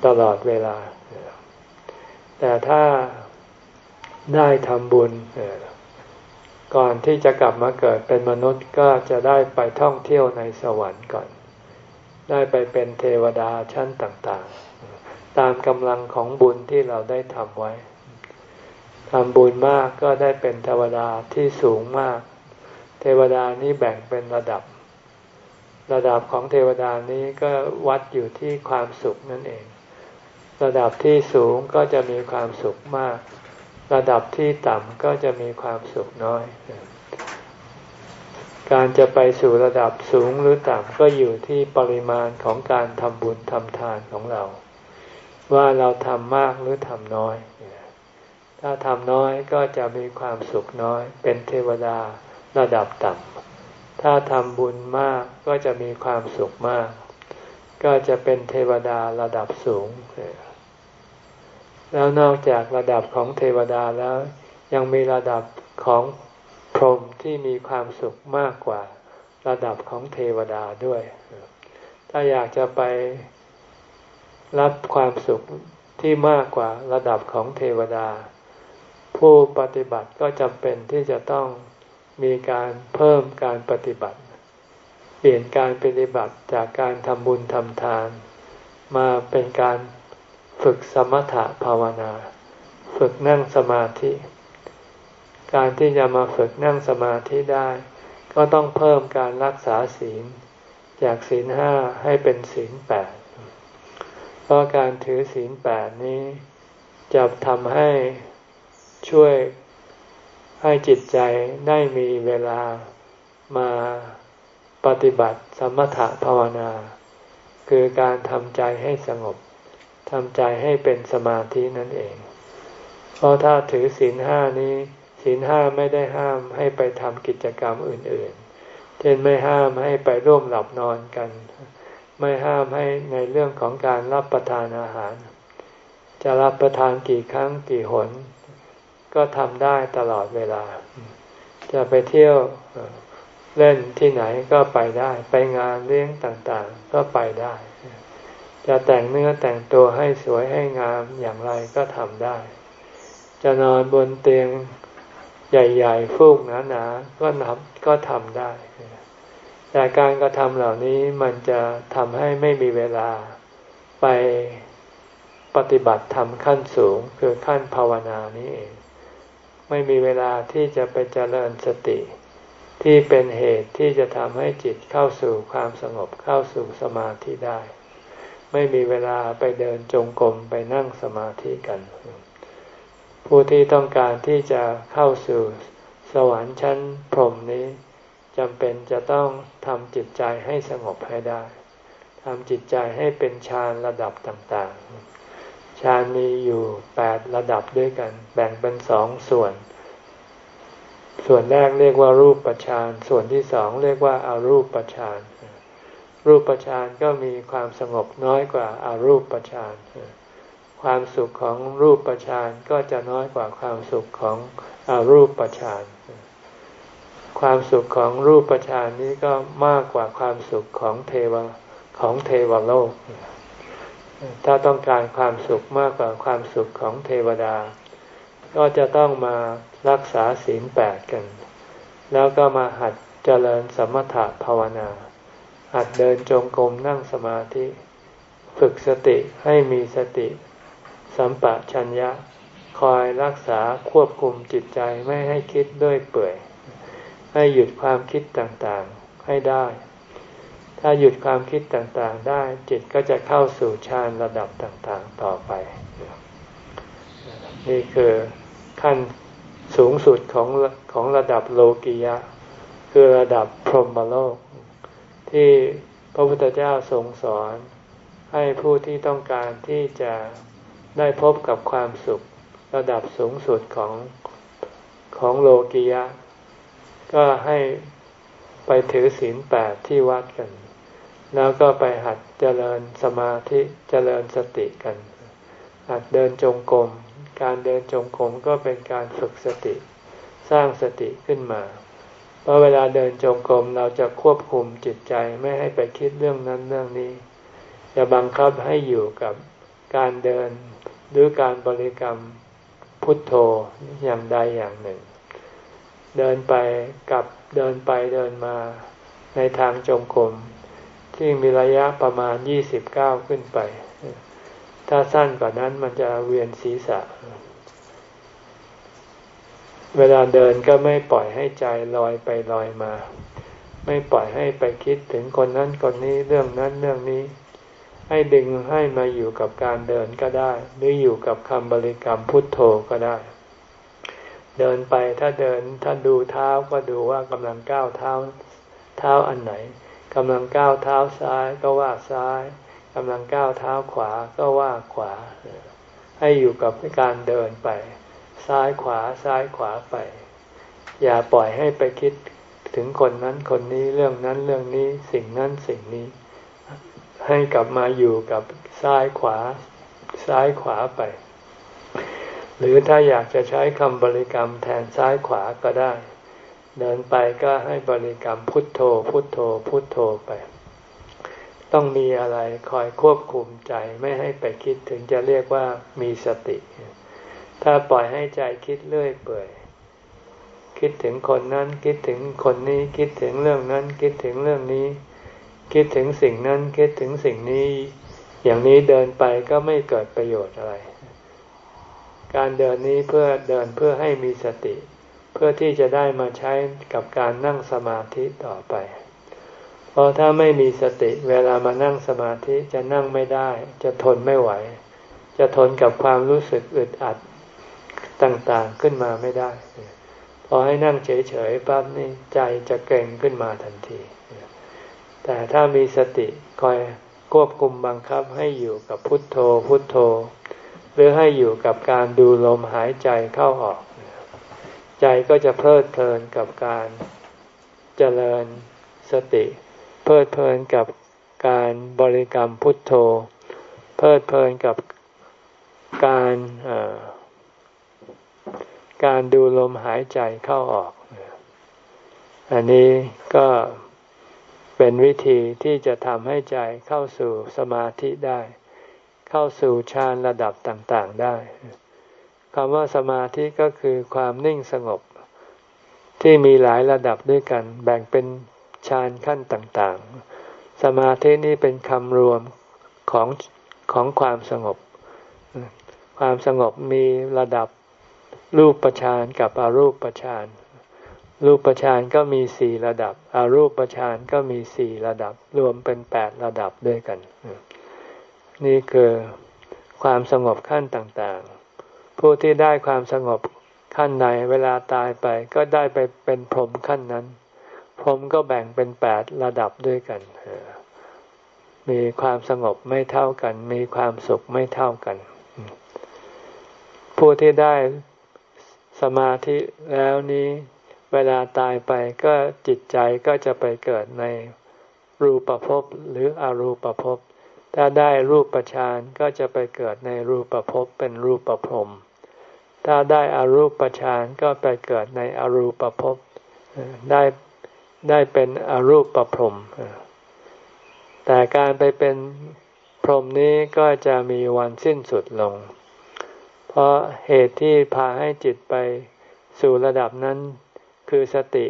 ตลอดเวลา แต่ถ้าได้ทำบุญ ก่อนที่จะกลับมาเกิดเป็นมนุษย์ก็จะได้ไปท่องเที่ยวในสวรรค์ก่อน ได้ไปเป็นเทวดาชั้นต่างๆ ตามกำลังของบุญที่เราได้ทำไว้ทำบุญมากก็ได้เป็นเทวดาที่สูงมาก วดานี้แบ่งเป็นระดับ ระดับของเทวดานี้ก็วัดอยู่ที่ความสุขนั่นเอง ระดับที่สูงก็จะมีความสุขมาก ระดับที่ต่ำก็จะมีความสุขน้อย การจะไปสู่ระดับสูงหรือต่ำก็อยู่ที่ปริมาณของการทำบุญทำทานของเรา ว่าเราทำมากหรือทำน้อย ถ้าทำน้อยก็จะมีความสุขน้อย เป็นเทวดา ระดับต่ำ ถ้าทำบุญมากก็จะมีความสุขมาก ก็จะเป็นเทวดาระดับสูง แล้วนอกจากระดับของเทวดาแล้ว ยังมีระดับของพรหมที่มีความสุขมากกว่าระดับของเทวดาด้วย ถ้าอยากจะไปรับความสุขที่มากกว่าระดับของเทวดา ผู้ปฏิบัติก็จำเป็นที่จะต้อง มีการเพิ่มการปฏิบัติ เปลี่ยนการปฏิบัติจากการทำบุญทำทาน มาเป็นการฝึกสมถะภาวนา ฝึกนั่งสมาธิ การที่จะมาฝึกนั่งสมาธิได้ ก็ต้องเพิ่มการรักษาศีล จากศีลห้าให้เป็นศีลแปดเพราะการถือศีลแปดนี้จะทำให้ช่วย ให้จิตใจได้มีเวลามาปฏิบัติสมถะภาวนา คือการทำใจให้สงบทำใจให้เป็นสมาธินั่นเอง เพราะถ้าถือศีลห้านี้ศีลห้าไม่ได้ห้ามให้ไปทำกิจกรรมอื่นๆ เช่นไม่ห้ามให้ไปร่วมหลับนอนกัน ไม่ห้ามให้ในเรื่องของการรับประทานอาหาร จะรับประทานกี่ครั้งกี่หน ก็ทำได้ตลอดเวลา จะไปเที่ยวเล่นที่ไหนก็ไปได้ ไปงานเลี้ยงต่างๆ ก็ไปได้ จะแต่งเนื้อแต่งตัวให้สวยให้งามอย่างไรก็ทำได้ จะนอนบนเตียงใหญ่ๆฟูกหนาๆก็นับก็ทำได้ แต่การกระทำเหล่านี้มันจะทำให้ไม่มีเวลาไปปฏิบัติธรรมขั้นสูงคือขั้นภาวนานี้เอง ไม่มีเวลาที่จะไปเจริญสติ ที่เป็นเหตุที่จะทำให้จิตเข้าสู่ความสงบเข้าสู่สมาธิได้ ไม่มีเวลาไปเดินจงกรมไปนั่งสมาธิกัน ผู้ที่ต้องการที่จะเข้าสู่สวรรค์ชั้นพรหมนี้จำเป็นจะต้องทำจิตใจให้สงบให้ได้ทำจิตใจให้เป็นฌานระดับต่าง ๆ ฌานมีอยู่แปดระดับด้วยกัน แบ่งเป็นสองส่วน ส่วนแรกเรียกว่ารูปฌานส่วนที่สองเรียกว่าอารูปฌานรูปฌานก็มีความสงบน้อยกว่าอารูปฌานความสุขของรูปฌานก็จะน้อยกว่าความสุขของอารูปฌานความสุขของรูปฌานนี้ก็มากกว่าความสุขของเทวของเทวโลก ถ้าต้องการความสุขมากกว่าความสุขของเทวดา ก็จะต้องมารักษาศีลแปดกัน แล้วก็มาหัดเจริญสมถะภาวนา หัดเดินจงกรมนั่งสมาธิ ฝึกสติให้มีสติ สัมปะชัญญะ คอยรักษาควบคุมจิตใจไม่ให้คิดด้วยเปื่อย ให้หยุดความคิดต่างๆให้ได้ ถ้าหยุดความคิดต่างๆ ได้จิตก็จะเข้าสู่ฌานระดับต่างๆ ต่อไป นี่คือขั้นสูงสุดของของระดับโลกิยะ คือระดับพรหมโลก ที่พระพุทธเจ้าทรงสอน ให้ผู้ที่ต้องการที่จะได้พบกับความสุขระดับสูงสุดของของโลกียะ ก็ให้ไปถือศีลแปดที่วัดกัน แล้วก็ไปหัดเจริญสมาธิเจริญสติกัน หัดเดินจงกรมการเดินจงกรมก็เป็นการฝึกสติ สร้างสติขึ้นมา เพราะเวลาเดินจงกรมเราจะควบคุมจิตใจไม่ให้ไปคิดเรื่องนั้นเรื่องนี้ จะบังคับให้อยู่กับการเดินหรือการบริกรรมพุทโธอย่างใดอย่างหนึ่ง เดินไปกับเดินไปเดินมาในทางจงกรม ที่มีระยะประมาณยี่สิบเก้าขึ้นไป ถ้าสั้นกว่านั้นมันจะเวียนศีรษะ เวลาเดินก็ไม่ปล่อยให้ใจลอยไปลอยมา ไม่ปล่อยให้ไปคิดถึงคนนั้นคนนี้เรื่องนั้นเรื่องนี้ ให้ดึงให้มาอยู่กับการเดินก็ได้ หรืออยู่กับคำบริกรรมพุทโธก็ได้ เดินไปถ้าเดินถ้าดูเท้าก็ดูว่ากำลังก้าวเท้าเท้าอันไหน กำลังก้าวเท้าซ้ายก็ว่าซ้ายกำลังก้าวเท้าขวาก็ว่าขวา ให้อยู่กับการเดินไป ซ้ายขวาซ้ายขวาไป อย่าปล่อยให้ไปคิดถึงคนนั้นคนนี้เรื่องนั้นเรื่องนี้สิ่งนั้นสิ่งนี้ ให้กลับมาอยู่กับซ้ายขวา ซ้ายขวาไป หรือถ้าอยากจะใช้คำบริกรรมแทนซ้ายขวาก็ได้ เดินไปก็ให้บริกรรมพุทโธ พุทโธ พุทโธไป ต้องมีอะไรคอยควบคุมใจไม่ให้ไปคิดถึงจะเรียกว่ามีสติ ถ้าปล่อยให้ใจคิดเรื่อยเปื่อย คิดถึงคนนั้นคิดถึงคนนี้คิดถึงเรื่องนั้น คิดถึงเรื่องนี้ คิดถึงสิ่งนั้นคิดถึงสิ่งนี้ อย่างนี้เดินไปก็ไม่เกิดประโยชน์อะไร การเดินนี้เพื่อเดินเพื่อให้มีสติ พื่อที่จะได้มาใช้กับการนั่งสมาธิต่อไป เพราะถ้าไม่มีสติเวลามานั่งสมาธิจะนั่งไม่ได้ จะทนไม่ไหว จะทนกับความรู้สึกอึดอัดต่างๆขึ้นมาไม่ได้ พอให้นั่งเฉยๆปั๊บนี่ใจจะเก่งขึ้นมาทันที แต่ถ้ามีสติคอยควบคุมบังคับให้อยู่กับพุทโธพุทโธ หรือให้อยู่กับการดูลมหายใจเข้าออก ใจก็จะเพลิดเพลินกับการเจริญสติ เพลิดเพลินกับการบริกรรมพุทโธ เพลิดเพลินกับการการดูลมหายใจเข้าออก อันนี้ก็เป็นวิธีที่จะทำให้ใจเข้าสู่สมาธิได้ เข้าสู่ฌานระดับต่าง ๆได้ คำว่าสมาธิก็คือความนิ่งสงบ ที่มีหลายระดับด้วยกัน แบ่งเป็นฌานขั้นต่างๆ สมาธินี้เป็นคำรวมของของความสงบ ความสงบมีระดับรูปปฌานกับอรูปปฌาน รูปฌานก็มีสี่ระดับ อรูปฌานก็มีสี่ระดับ รวมเป็นแปดระดับด้วยกัน นี่คือความสงบขั้นต่างๆ ผู้ที่ได้ความสงบขั้นไหนเวลาตายไปก็ได้ไปเป็นพรหมขั้นนั้น พรหมก็แบ่งเป็นแปดระดับด้วยกัน มีความสงบไม่เท่ากัน มีความสุขไม่เท่ากัน ผู้ที่ได้สมาธิแล้วนี้เวลาตายไปก็จิตใจก็จะไปเกิดในรูปภพหรืออรูปภพ ถ้าได้รูปฌานก็จะไปเกิดในรูปภพเป็นรูปพรหม ถ้าได้อารูปฌานก็ไปเกิดในอรูปภพได้ได้เป็นอรูปพรมแต่การไปเป็นพรหมนี้ก็จะมีวันสิ้นสุดลง เพราะเหตุที่พาให้จิตไปสู่ระดับนั้นคือสติ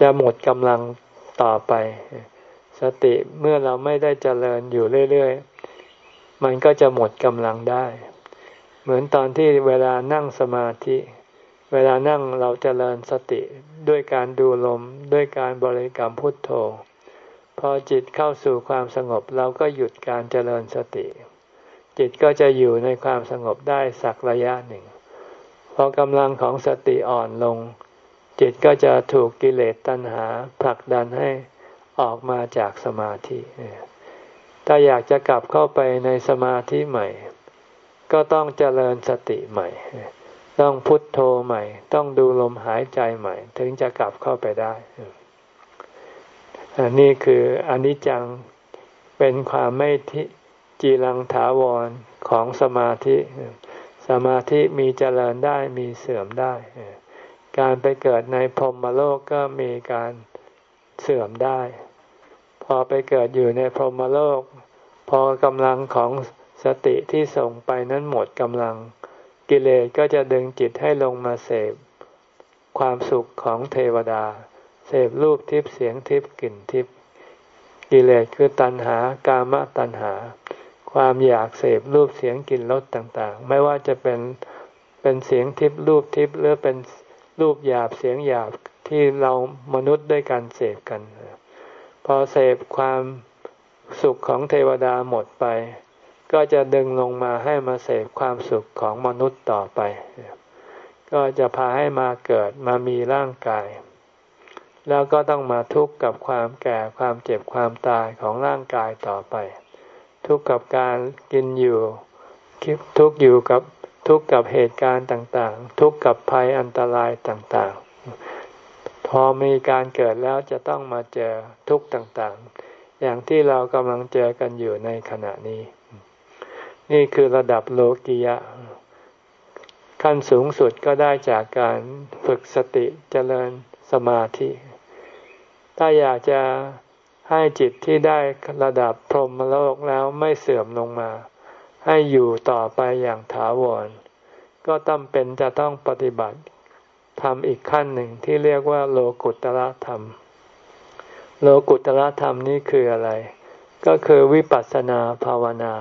จะหมดกำลังต่อไป สติเมื่อเราไม่ได้เจริญอยู่เรื่อย ๆ มันก็จะหมดกำลังได้ เหมือนตอนที่เวลานั่งสมาธิ เวลานั่งเราจเจริญสติด้วยการดูลมด้วยการบริกรรมพุทโธ พอจิตเข้าสู่ความสงบเราก็หยุดการเจริญสติ จิตก็จะอยู่ในความสงบได้สักระยะหนึ่ง พอกำลังของสติอ่อนลง จิตก็จะถูกกิเลสตัณหาผลักดันให้ออกมาจากสมาธิ ถ้าอยากจะกลับเข้าไปในสมาธิใหม่ ก็ต้องเจริญสติใหม่ ต้องพุทโธใหม่ ต้องดูลมหายใจใหม่ ถึงจะกลับเข้าไปได้อันนี้คืออนิจจังเป็นความไม่ทิจีรังถาวรของสมาธิ สมาธิมีเจริญได้มีเสื่อมได้ การไปเกิดในพรมโลกก็มีการเสื่อมได้ พอไปเกิดอยู่ในพรมโลก พอกำลังของ สติที่ส่งไปนั้นหมดกำลัง กิเลสก็จะดึงจิตให้ลงมาเสพ ความสุขของเทวดา เสพรูปทิพย์เสียงทิพย์กลิ่นทิพย์กิเลสคือตัณหากามตัณหา ความอยากเสพรูปเสียงกลิ่นรสต่างๆ ไม่ว่าจะเป็นเป็นเสียงทิพย์รูปทิพย์หรือเป็นรูปหยาบเสียงหยาบที่เรามนุษย์ด้วยกันเสพกัน พอเสพความสุขของเทวดาหมดไป ก็จะดึงลงมาให้มาเสพความสุขของมนุษย์ต่อไป ก็จะพาให้มาเกิดมามีร่างกาย แล้วก็ต้องมาทุกข์กับความแก่ความเจ็บความตายของร่างกายต่อไป ทุกข์กับการกินอยู่คิดทุกข์อยู่กับทุกข์กับเหตุการณ์ต่างๆ ทุกข์กับภัยอันตรายต่างๆ พอมีการเกิดแล้วจะต้องมาเจอทุกข์ต่างๆ อย่างที่เรากำลังเจอกันอยู่ในขณะนี้ นี่คือระดับโลกิยะ ขั้นสูงสุดก็ได้จากการฝึกสติเจริญสมาธิ ถ้าอยากจะให้จิตที่ได้ระดับพรหมโลกแล้วไม่เสื่อมลงมา ให้อยู่ต่อไปอย่างถาวร ก็ต้องเป็นจะต้องปฏิบัติทำอีกขั้นหนึ่งที่เรียกว่าโลกุตระธรรม โลกุตระธรรมนี้คืออะไร ก็คือวิปัสสนาภาวนา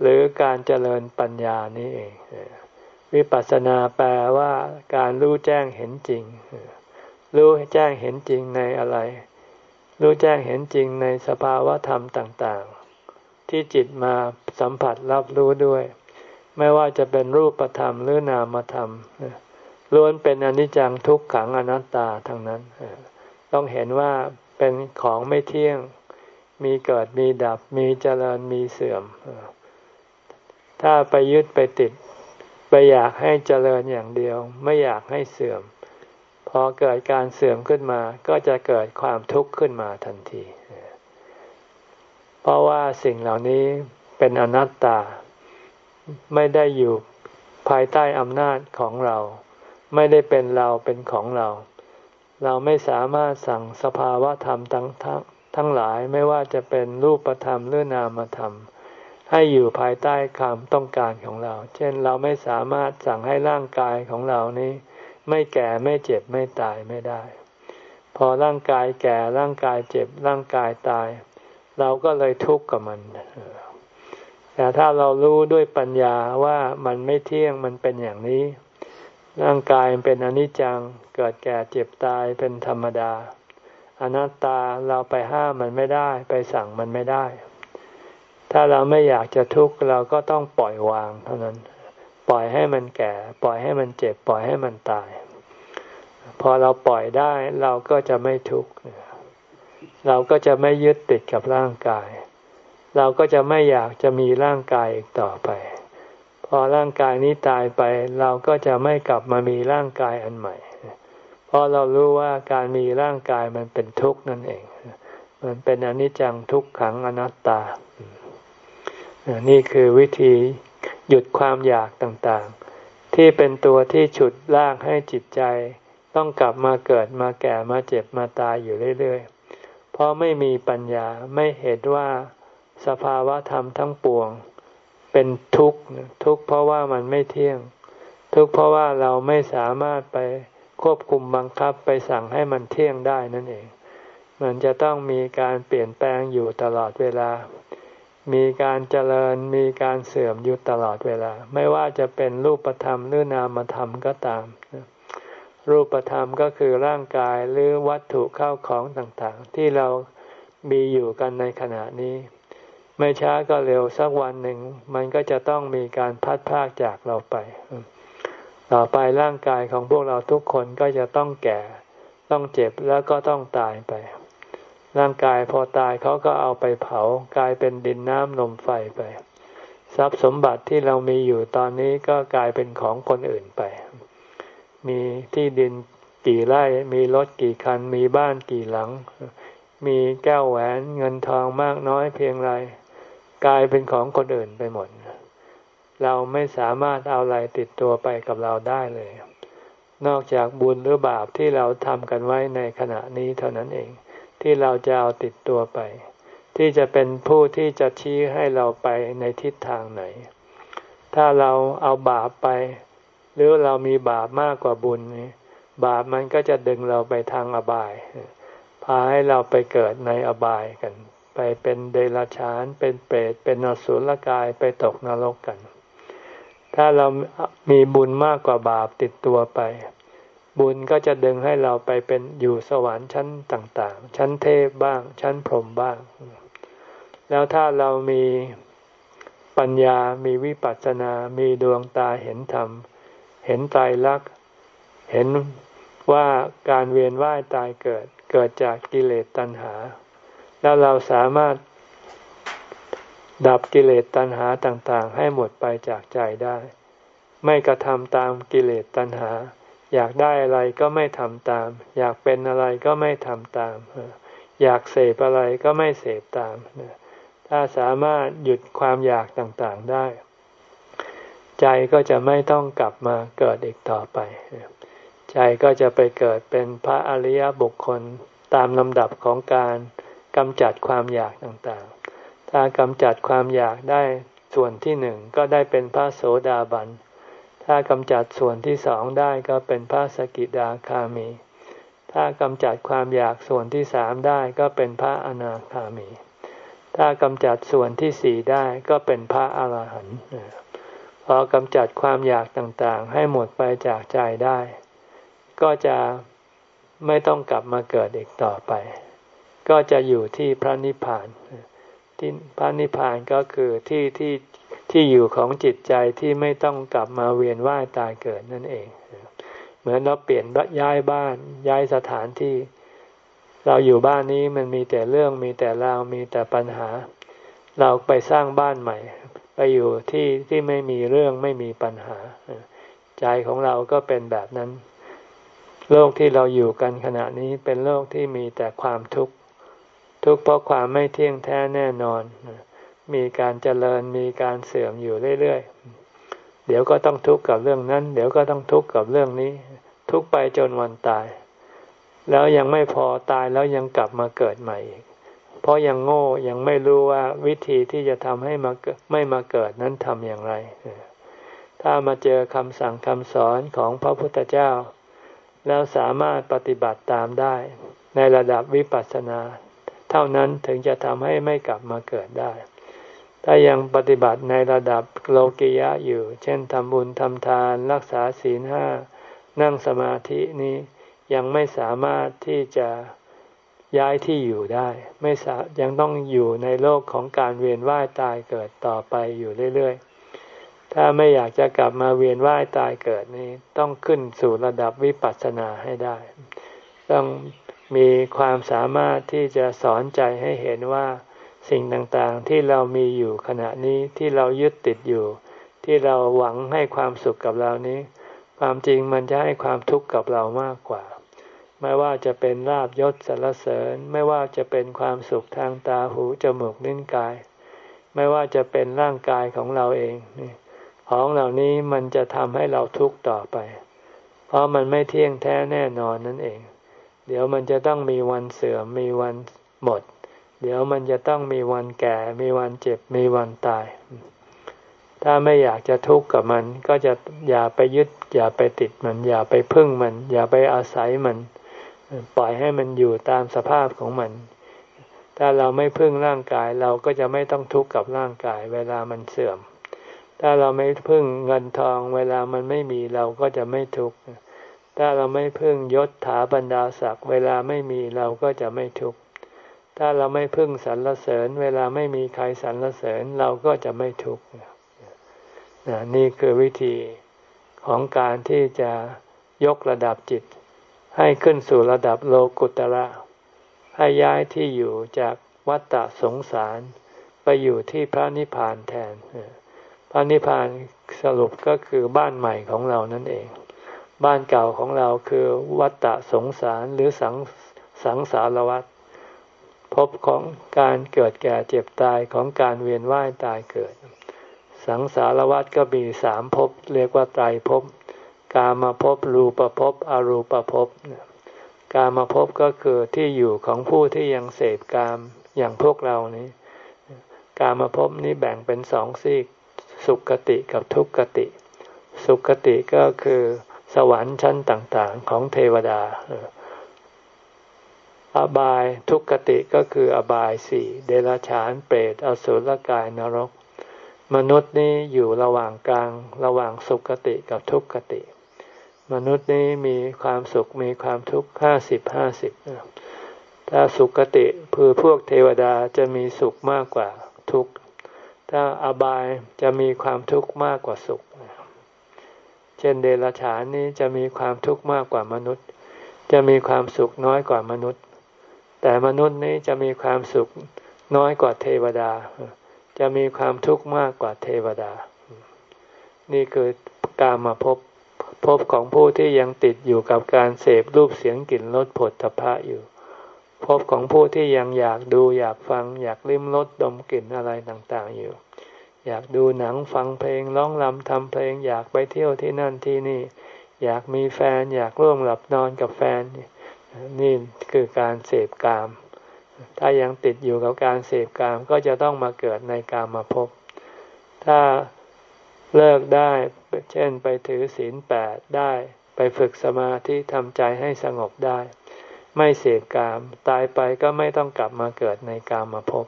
หรือการเจริญปัญญานี่เอง วิปัสสนาแปลว่าการรู้แจ้งเห็นจริง รู้แจ้งเห็นจริงในอะไร รู้แจ้งเห็นจริงในสภาวะธรรมต่าง ๆ ที่จิตมาสัมผัสรับรู้ด้วย ไม่ว่าจะเป็นรูปธรรมหรือนามธรรมล้วนเป็นอนิจจังทุกขังอนัตตาทั้งนั้น ต้องเห็นว่าเป็นของไม่เที่ยง มีเกิดมีดับ มีเจริญมีเสื่อม ถ้าไปยึดไปติด ไปอยากให้เจริญอย่างเดียว ไม่อยากให้เสื่อม พอเกิดการเสื่อมขึ้นมาก็จะเกิดความทุกข์ขึ้นมาทันที เพราะว่าสิ่งเหล่านี้เป็นอนัตตา ไม่ได้อยู่ภายใต้อำนาจของเรา ไม่ได้เป็นเราเป็นของเรา เราไม่สามารถสั่งสภาวะธรรมทั้งทั้งทั้งหลายไม่ว่าจะเป็นรูปธรรมหรือนามธรรม ให้อยู่ภายใต้ความต้องการของเรา เช่นเราไม่สามารถสั่งให้ร่างกายของเรานี้ ไม่แก่ไม่เจ็บไม่ตายไม่ได้ พอร่างกายแก่ร่างกายเจ็บร่างกายตาย เราก็เลยทุกข์กับมันแต่ถ้าเรารู้ด้วยปัญญาว่ามันไม่เที่ยงมันเป็นอย่างนี้ ร่างกายเป็นอนิจจังเกิดแก่เจ็บตายเป็นธรรมดา อนัตตาเราไปห้ามมันไม่ได้ ไปสั่งมันไม่ได้ ถ้าเราไม่อยากจะทุกข์เราก็ต้องปล่อยวางเท่านั้น ปล่อยให้มันแก่ ปล่อยให้มันเจ็บ ปล่อยให้มันตาย พอเราปล่อยได้เราก็จะไม่ทุกข์เราก็จะไม่ยึดติดกับร่างกาย เราก็จะไม่อยากจะมีร่างกายอีกต่อไป พอร่างกายนี้ตายไป เราก็จะไม่กลับมามีร่างกายอันใหม่ เพราะเรารู้ว่าการมีร่างกายมันเป็นทุกข์นั่นเอง มันเป็นอนิจจังทุกขังอนัตตา นี่คือวิธีหยุดความอยากต่างๆ ที่เป็นตัวที่ฉุดลากให้จิตใจ ต้องกลับมาเกิดมาแก่มาเจ็บมาตายอยู่เรื่อยๆ เพราะไม่มีปัญญาไม่เห็นว่าสภาวะธรรมทั้งปวง เป็นทุกข์ทุกข์เพราะว่ามันไม่เที่ยง ทุกข์เพราะว่าเราไม่สามารถไปควบคุมบังคับไปสั่งให้มันเที่ยงได้นั่นเอง มันจะต้องมีการเปลี่ยนแปลงอยู่ตลอดเวลา มีการเจริญมีการเสื่อมอยู่ตลอดเวลา ไม่ว่าจะเป็นรูปธรรมหรือนามธรรมก็ตาม รูปธรรมก็คือร่างกายหรือวัตถุเข้าของต่างๆ ที่เรามีอยู่กันในขณะนี้ ไม่ช้าก็เร็วสักวันหนึ่ง มันก็จะต้องมีการพัดพากจากเราไป ต่อไปร่างกายของพวกเราทุกคนก็จะต้องแก่ ต้องเจ็บแล้วก็ต้องตายไป ร่างกายพอตายเขาก็เอาไปเผากลายเป็นดินน้ำลมไฟไป ทรัพย์สมบัติที่เรามีอยู่ตอนนี้ก็กลายเป็นของคนอื่นไป มีที่ดินกี่ไร่ มีรถกี่คัน มีบ้านกี่หลัง มีแก้วแหวนเงินทองมากน้อยเพียงไร กลายเป็นของคนอื่นไปหมด เราไม่สามารถเอาอะไรติดตัวไปกับเราได้เลย นอกจากบุญหรือบาปที่เราทำกันไว้ในขณะนี้เท่านั้นเอง ที่เราจะเอาติดตัวไป ที่จะเป็นผู้ที่จะชี้ให้เราไปในทิศทางไหน ถ้าเราเอาบาปไป หรือเรามีบาปมากกว่าบุญ บาปมันก็จะดึงเราไปทางอบาย พาให้เราไปเกิดในอบายกัน ไปเป็นเดรัจฉาน เป็นเปรต เป็นนสุลกายไปตกนรกกัน ถ้าเรามีบุญมากกว่าบาปติดตัวไป บุญก็จะดึงให้เราไปเป็นอยู่สวรรค์ชั้นต่าง ๆ ชั้นเทพบ้าง ชั้นพรหมบ้าง แล้วถ้าเรามีปัญญา มีวิปัสสนา มีดวงตาเห็นธรรม เห็นไตรลัก เห็นว่าการเวียนว่ายตายเกิด เกิดจากกิเลสตัณหา แล้วเราสามารถดับกิเลสตัณหาต่างๆ ให้หมดไปจากใจได้ ไม่กระทำตามกิเลสตัณหา อยากได้อะไรก็ไม่ทำตาม อยากเป็นอะไรก็ไม่ทำตาม อยากเสพอะไรก็ไม่เสพตาม ถ้าสามารถหยุดความอยากต่างๆได้ ใจก็จะไม่ต้องกลับมาเกิดอีกต่อไป ใจก็จะไปเกิดเป็นพระอริยบุคคลตามลำดับของการกำจัดความอยากต่างๆ ถ้ากำจัดความอยากได้ส่วนที่หนึ่งก็ได้เป็นพระโสดาบัน ถ้ากำจัดส่วนที่สองได้ก็เป็นพระสกิดาคามี ถ้ากำจัดความอยากส่วนที่สามได้ก็เป็นพระอนาคามี ถ้ากำจัดส่วนที่สี่ได้ก็เป็นพระอรหันต์พอกำจัดความอยากต่างๆ ให้หมดไปจากใจได้ ก็จะไม่ต้องกลับมาเกิดอีกต่อไป ก็จะอยู่ที่พระนิพพานที่พระนิพพานก็คือที่ที่ ที่อยู่ของจิตใจที่ไม่ต้องกลับมาเวียนว่ายตายเกิดนั่นเอง เหมือนเราเปลี่ยนย้ายบ้านย้ายสถานที่ เราอยู่บ้านนี้มันมีแต่เรื่องมีแต่ราวมีแต่ปัญหา เราไปสร้างบ้านใหม่ ไปอยู่ที่ที่ไม่มีเรื่องไม่มีปัญหา ใจของเราก็เป็นแบบนั้น โลกที่เราอยู่กันขณะนี้เป็นโลกที่มีแต่ความทุกข์ทุกข์เพราะความไม่เที่ยงแท้แน่นอน มีการเจริญมีการเสื่อมอยู่เรื่อยๆ เดี๋ยวก็ต้องทุกข์กับเรื่องนั้น เดี๋ยวก็ต้องทุกข์กับเรื่องนี้ ทุกไปจนวันตาย แล้วยังไม่พอตายแล้วยังกลับมาเกิดใหม่อีก เพราะยังโง่ยังไม่รู้ว่าวิธีที่จะทำให้มาไม่มาเกิดนั้นทำอย่างไร ถ้ามาเจอคำสั่งคำสอนของพระพุทธเจ้า แล้วสามารถปฏิบัติตามได้ ในระดับวิปัสสนา เท่านั้นถึงจะทำให้ไม่กลับมาเกิดได้ ถ้ายังปฏิบัติในระดับโลกิยะอยู่ เช่นทำบุญทำทาน รักษาศีลห้า นั่งสมาธินี้ยังไม่สามารถที่จะย้ายที่อยู่ได้ ไม่สายังต้องอยู่ในโลกของการเวียนว่ายตายเกิดต่อไปอยู่เรื่อยๆ ถ้าไม่อยากจะกลับมาเวียนว่ายตายเกิดนี้ต้องขึ้นสู่ระดับวิปัสสนาให้ได้ ต้องมีความสามารถที่จะสอนใจให้เห็นว่า สิ่งต่างๆที่เรามีอยู่ขณะนี้ที่เรายึดติดอยู่ ที่เราหวังให้ความสุขกับเรานี้ ความจริงมันจะให้ความทุกข์กับเรามากกว่า ไม่ว่าจะเป็นลาบยศสรรเสริญ ไม่ว่าจะเป็นความสุขทางตาหูจมูกนิ้นกาย ไม่ว่าจะเป็นร่างกายของเราเองนี่ของเหล่านี้มันจะทำให้เราทุกข์ต่อไป เพราะมันไม่เที่ยงแท้แน่นอนนั่นเอง เดี๋ยวมันจะต้องมีวันเสื่อมมีวันหมด เดี๋ยวมันจะต้องมีวันแก่ มีวันเจ็บ มีวันตาย ถ้าไม่อยากจะทุกข์กับมัน ก็จะอย่าไปยึด อย่าไปติดมัน อย่าไปพึ่งมัน อย่าไปอาศัยมัน ปล่อยให้มันอยู่ตามสภาพของมัน ถ้าเราไม่พึ่งร่างกายเราก็จะไม่ต้องทุกข์กับร่างกาย เวลามันเสื่อม ถ้าเราไม่พึ่งเงินทอง เวลามันไม่มีเราก็จะไม่ทุกข์ ถ้าเราไม่พึ่งยศถาบรรดาศักดิ์เวลาไม่มีเราก็จะไม่ทุกข์ ถ้าเราไม่พึ่งสรรเสริญ เวลาไม่มีใครสรรเสริญเราก็จะไม่ทุกข์นี่คือวิธีของการที่จะยกระดับจิต ให้ขึ้นสู่ระดับโลกุตระ ให้ย้ายที่อยู่จากวัฏฏะสงสาร ไปอยู่ที่พระนิพพานแทน พระนิพพานสรุปก็คือบ้านใหม่ของเรานั่นเอง บ้านเก่าของเราคือวัฏฏะสงสารหรือสังสังสารวัฏ ภพของการเกิดแก่เจ็บตายของการเวียนว่ายตายเกิด สังสารวัฏก็มีสามภพเรียกว่าไตรภพกามาภพรูปภพอรูปภพกามาภพก็คือที่อยู่ของผู้ที่ยังเสพกามอย่างพวกเรานี้ กามาภพนี้แบ่งเป็นสองซีกสุขติกับทุกขติ สุขติก็คือสวรรค์ชั้นต่างๆของเทวดา อบายทุกขติก็คืออบายสี่เดรัจฉานเปรตอสุรกายนรก มนุษย์นี้อยู่ระหว่างกลางระหว่างสุขติกับทุกขติ มนุษย์นี้มีความสุขมีความทุกข์ห้าสิบห้าสิบถ้าสุขติคือพวกเทวดาจะมีสุขมากกว่าทุกข์ถ้าอบายจะมีความทุกข์มากกว่าสุข เช่นเดรัจฉานนี้จะมีความทุกข์มากกว่ามนุษย์ จะมีความสุขน้อยกว่ามนุษย์ แต่มนุษย์นี้จะมีความสุขน้อยกว่าเทวดา จะมีความทุกข์มากกว่าเทวดา นี่คือการมาพบพบของผู้ที่ยังติดอยู่กับการเสพรูปเสียงกลิ่นรสผลตภะอยู่ พบของผู้ที่ยังอยากดูอยากฟัง อยากลิ้มรสดมกลิ่นอะไรต่างๆอยู่ อยากดูหนังฟังเพลงร้องรำทำเพลง อยากไปเที่ยวที่นั่นที่นี่ อยากมีแฟน อยากร่วมหลับนอนกับแฟน นี่คือการเสพกาม ถ้ายังติดอยู่กับการเสพกามก็จะต้องมาเกิดในกามมาพบ ถ้าเลิกได้ เช่นไปถือศีลแปดได้ ไปฝึกสมาธิทำใจให้สงบได้ ไม่เสพกาม ตายไปก็ไม่ต้องกลับมาเกิดในกามมาพบ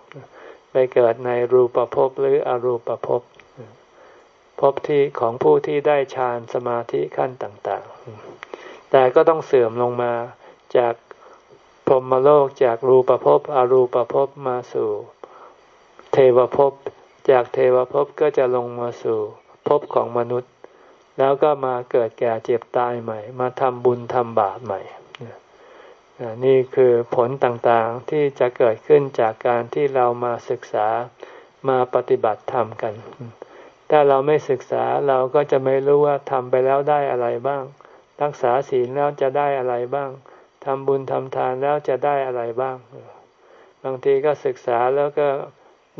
ไปเกิดในรูปภพหรืออรูปภพภพที่ของผู้ที่ได้ฌานสมาธิขั้นต่าง ๆ แต่ก็ต้องเสื่อมลงมา จากพรหมโลกจากรูปภพอรูปภพมาสู่ เทวภพจากเทวภพก็จะลงมาสู่ภพของมนุษย์ แล้วก็มาเกิดแก่เจ็บตายใหม่ มาทำบุญทำบาปใหม่ นี่คือผลต่างๆที่จะเกิดขึ้นจากการที่เรามาศึกษามาปฏิบัติธรรมกัน ถ้าเราไม่ศึกษาเราก็จะไม่รู้ว่าทำไปแล้วได้อะไรบ้าง รักษาศีลแล้วจะได้อะไรบ้าง ทำบุญทำทานแล้วจะได้อะไรบ้าง บางทีก็ศึกษาแล้วก็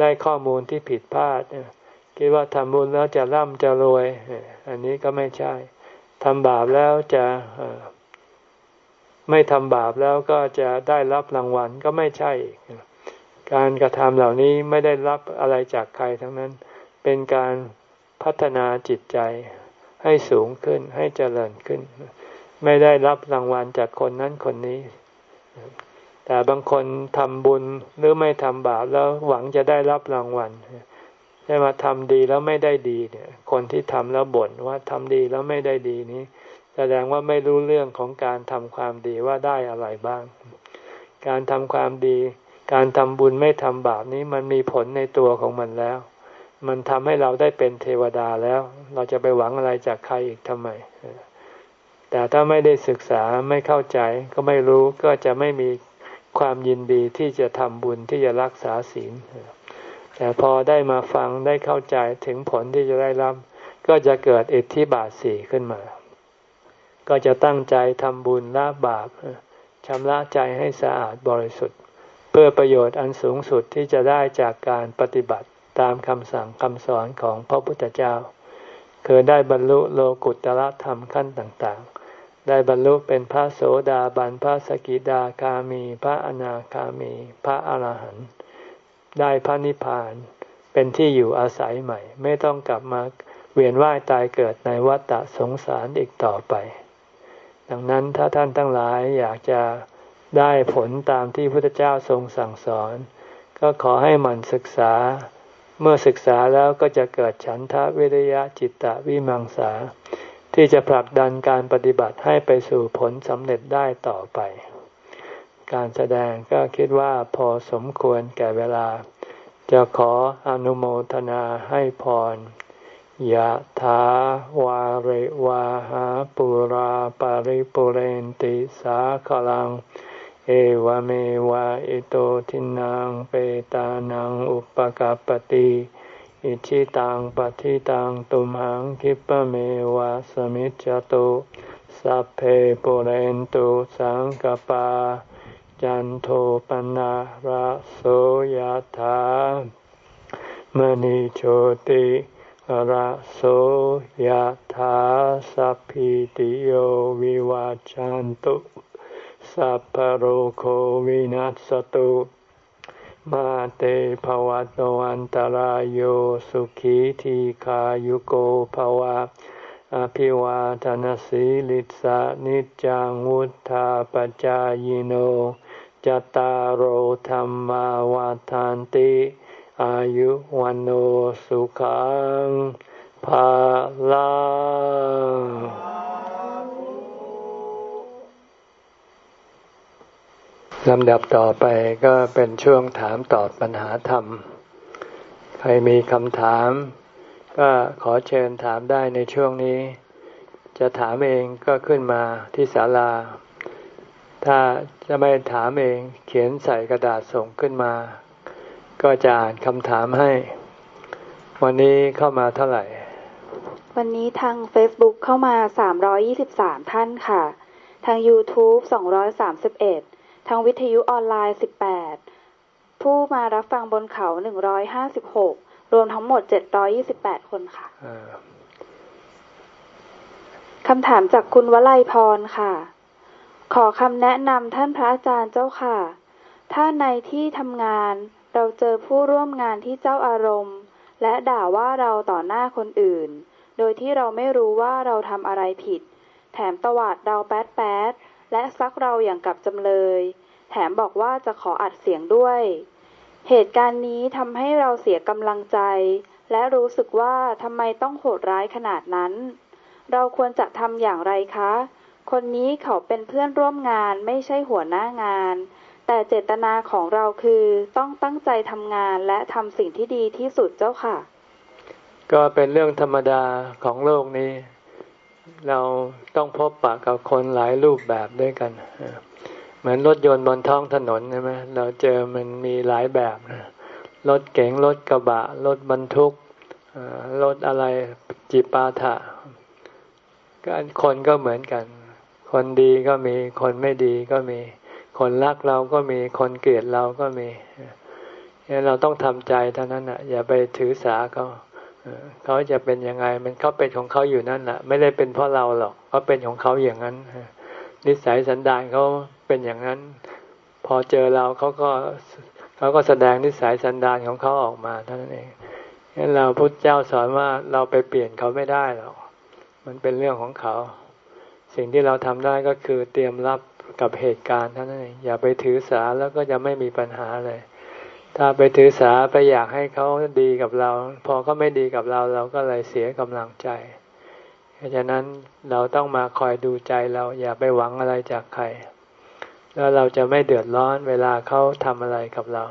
ได้ข้อมูลที่ผิดพลาดคิดว่าทำบุญแล้วจะร่ำจะรวย อันนี้ก็ไม่ใช่ทำบาปแล้วจะไม่ทำบาปแล้วก็จะได้รับรางวัลก็ไม่ใช่การกระทำเหล่านี้ไม่ได้รับอะไรจากใครทั้งนั้น เป็นการพัฒนาจิตใจให้สูงขึ้นให้เจริญขึ้น ไม่ได้รับรางวัลจากคนนั้นคนนี้ แต่บางคนทำบุญหรือไม่ทำบาปแล้วหวังจะได้รับรางวัลใช่มาทำดีแล้วไม่ได้ดีเนี่ย คนที่ทำแล้วบ่นว่าทำดีแล้วไม่ได้ดีนี้ แสดงว่าไม่รู้เรื่องของการทำความดีว่าได้อะไรบ้าง การทำความดี การทำบุญไม่ทำบาปนี้มันมีผลในตัวของมันแล้ว มันทำให้เราได้เป็นเทวดาแล้ว เราจะไปหวังอะไรจากใครอีกทำไม แต่ถ้าไม่ได้ศึกษาไม่เข้าใจก็ไม่รู้ก็จะไม่มีความยินดีที่จะทำบุญที่จะรักษาศีล แต่พอได้มาฟังได้เข้าใจถึงผลที่จะได้รับ ก็จะเกิดอิทธิบาทสี่ขึ้นมา ก็จะตั้งใจทำบุญละบาปชำระใจให้สะอาดบริสุทธิ์ เพื่อประโยชน์อันสูงสุดที่จะได้จากการปฏิบัติตามคำสั่งคำสอนของพระพุทธเจ้า คือได้บรรลุโลกุตละธรรมขั้นต่าง ได้บรรลุเป็นพระโสดาบันพระสกิดาคามี พระอนาคามี พระอรหันต์ได้พระนิพพาน เป็นที่อยู่อาศัยใหม่ ไม่ต้องกลับมาเวียนว่ายตายเกิดในวัฏฏะสงสารอีกต่อไป ดังนั้นถ้าท่านทั้งหลายอยากจะได้ผลตามที่พระพุทธเจ้าทรงสั่งสอน ก็ขอให้หมั่นศึกษา เมื่อศึกษาแล้วก็จะเกิดฉันทะวิริยะจิตตะวิมังสา ที่จะผลักดันการปฏิบัติให้ไปสู่ผลสำเร็จได้ต่อไป การแสดงก็คิดว่าพอสมควรแก่เวลา จะขออนุโมทนาให้พรยะถาวาริวาหาปุราปาริปุเรนติสาขลัง เอวเมวะอิโตทินังเปตานังอุปกาปติ อิชิตังปฏิตังตุมหังคิปะเมวะสมิจจตุสัพเพปุเรนตุสังกปา จันโทปนะระโสยธามณิโชติระโสยธาสัพพิติโยวิวาจันตุสัพพโรโควินัสตุ มาเตภวัตวันตารโยสุขีทีขายุโกภวะอภิวาทนสีลิสานิจังวุธาปจายโนจตารโหธรรมาวาทานติ อายุวันโอสุขังภาลัง ลำดับต่อไปก็เป็นช่วงถามตอบปัญหาธรรม ใครมีคำถาม ก็ขอเชิญถามได้ในช่วงนี้ จะถามเองก็ขึ้นมาที่ศาลา ถ้าจะไม่ถามเองเขียนใส่กระดาษส่งขึ้นมา ก็จะอ่านคำถามให้ วันนี้เข้ามาเท่าไหร่ วันนี้ทาง Facebook เข้ามา 323 ท่านค่ะ ทาง YouTube 231 ทางวิทยุออนไลน์ 18 ผู้มารับฟังบนเขา 156 รวมทั้งหมด 728 คนค่ะคำถามจากคุณวลัยพรค่ะ ขอคำแนะนำท่านพระอาจารย์เจ้าค่ะ ถ้าในที่ทำงานเราเจอผู้ร่วมงานที่เจ้าอารมณ์ และด่าว่าเราต่อหน้าคนอื่น โดยที่เราไม่รู้ว่าเราทำอะไรผิด แถมตวาดเราแป๊ดแป๊ดและซักเราอย่างกับจำเลย แถมบอกว่าจะขออัดเสียงด้วย เหตุการณ์นี้ทำให้เราเสียกำลังใจ และรู้สึกว่าทำไมต้องโหดร้ายขนาดนั้น เราควรจะทำอย่างไรคะ คนนี้เขาเป็นเพื่อนร่วมงานไม่ใช่หัวหน้างาน แต่เจตนาของเราคือต้องตั้งใจทำงานและทำสิ่งที่ดีที่สุดเจ้าค่ะ ก็เป็นเรื่องธรรมดาของโลกนี้ เราต้องพบปะกับคนหลายรูปแบบด้วยกัน เหมือนรถยนต์บนท้องถนนใช่ไหมเราเจอมันมีหลายแบบนะรถเก๋งรถกระบะ รถบรรทุกรถอะไรจิปาถะก็คนก็เหมือนกัน คนดีก็มีคนไม่ดีก็มี คนรักเราก็มีคนเกลียดเราก็มีเราต้องทำใจเท่านั้นอะอย่าไปถือสาเขาเขาจะเป็นยังไง มันเขาเป็นของเขาอยู่นั่นแหละไม่ได้เป็นเพราะเราหรอกเขาเป็นของเขาอย่างนั้นนิสัยสันดานเขา เป็นอย่างนั้น พอเจอเราเขาก็เขาก็แสดงนิสัยสันดานของเขาออกมาเท่านั้นเองงั้นเราพุทธเจ้าสอนว่าเราไปเปลี่ยนเขาไม่ได้หรอก มันเป็นเรื่องของเขา สิ่งที่เราทำได้ก็คือเตรียมรับกับเหตุการณ์เท่านั้นเองอย่าไปถือสาแล้วก็จะไม่มีปัญหาเลย ถ้าไปถือสาไปอยากให้เขาดีกับเรา พอเขาไม่ดีกับเราเราก็เลยเสียกำลังใจเพราะฉะนั้นเราต้องมาคอยดูใจเราอย่าไปหวังอะไรจากใคร แล้วเราจะไม่เดือดร้อนเวลาเขาทำอะไรกับเรา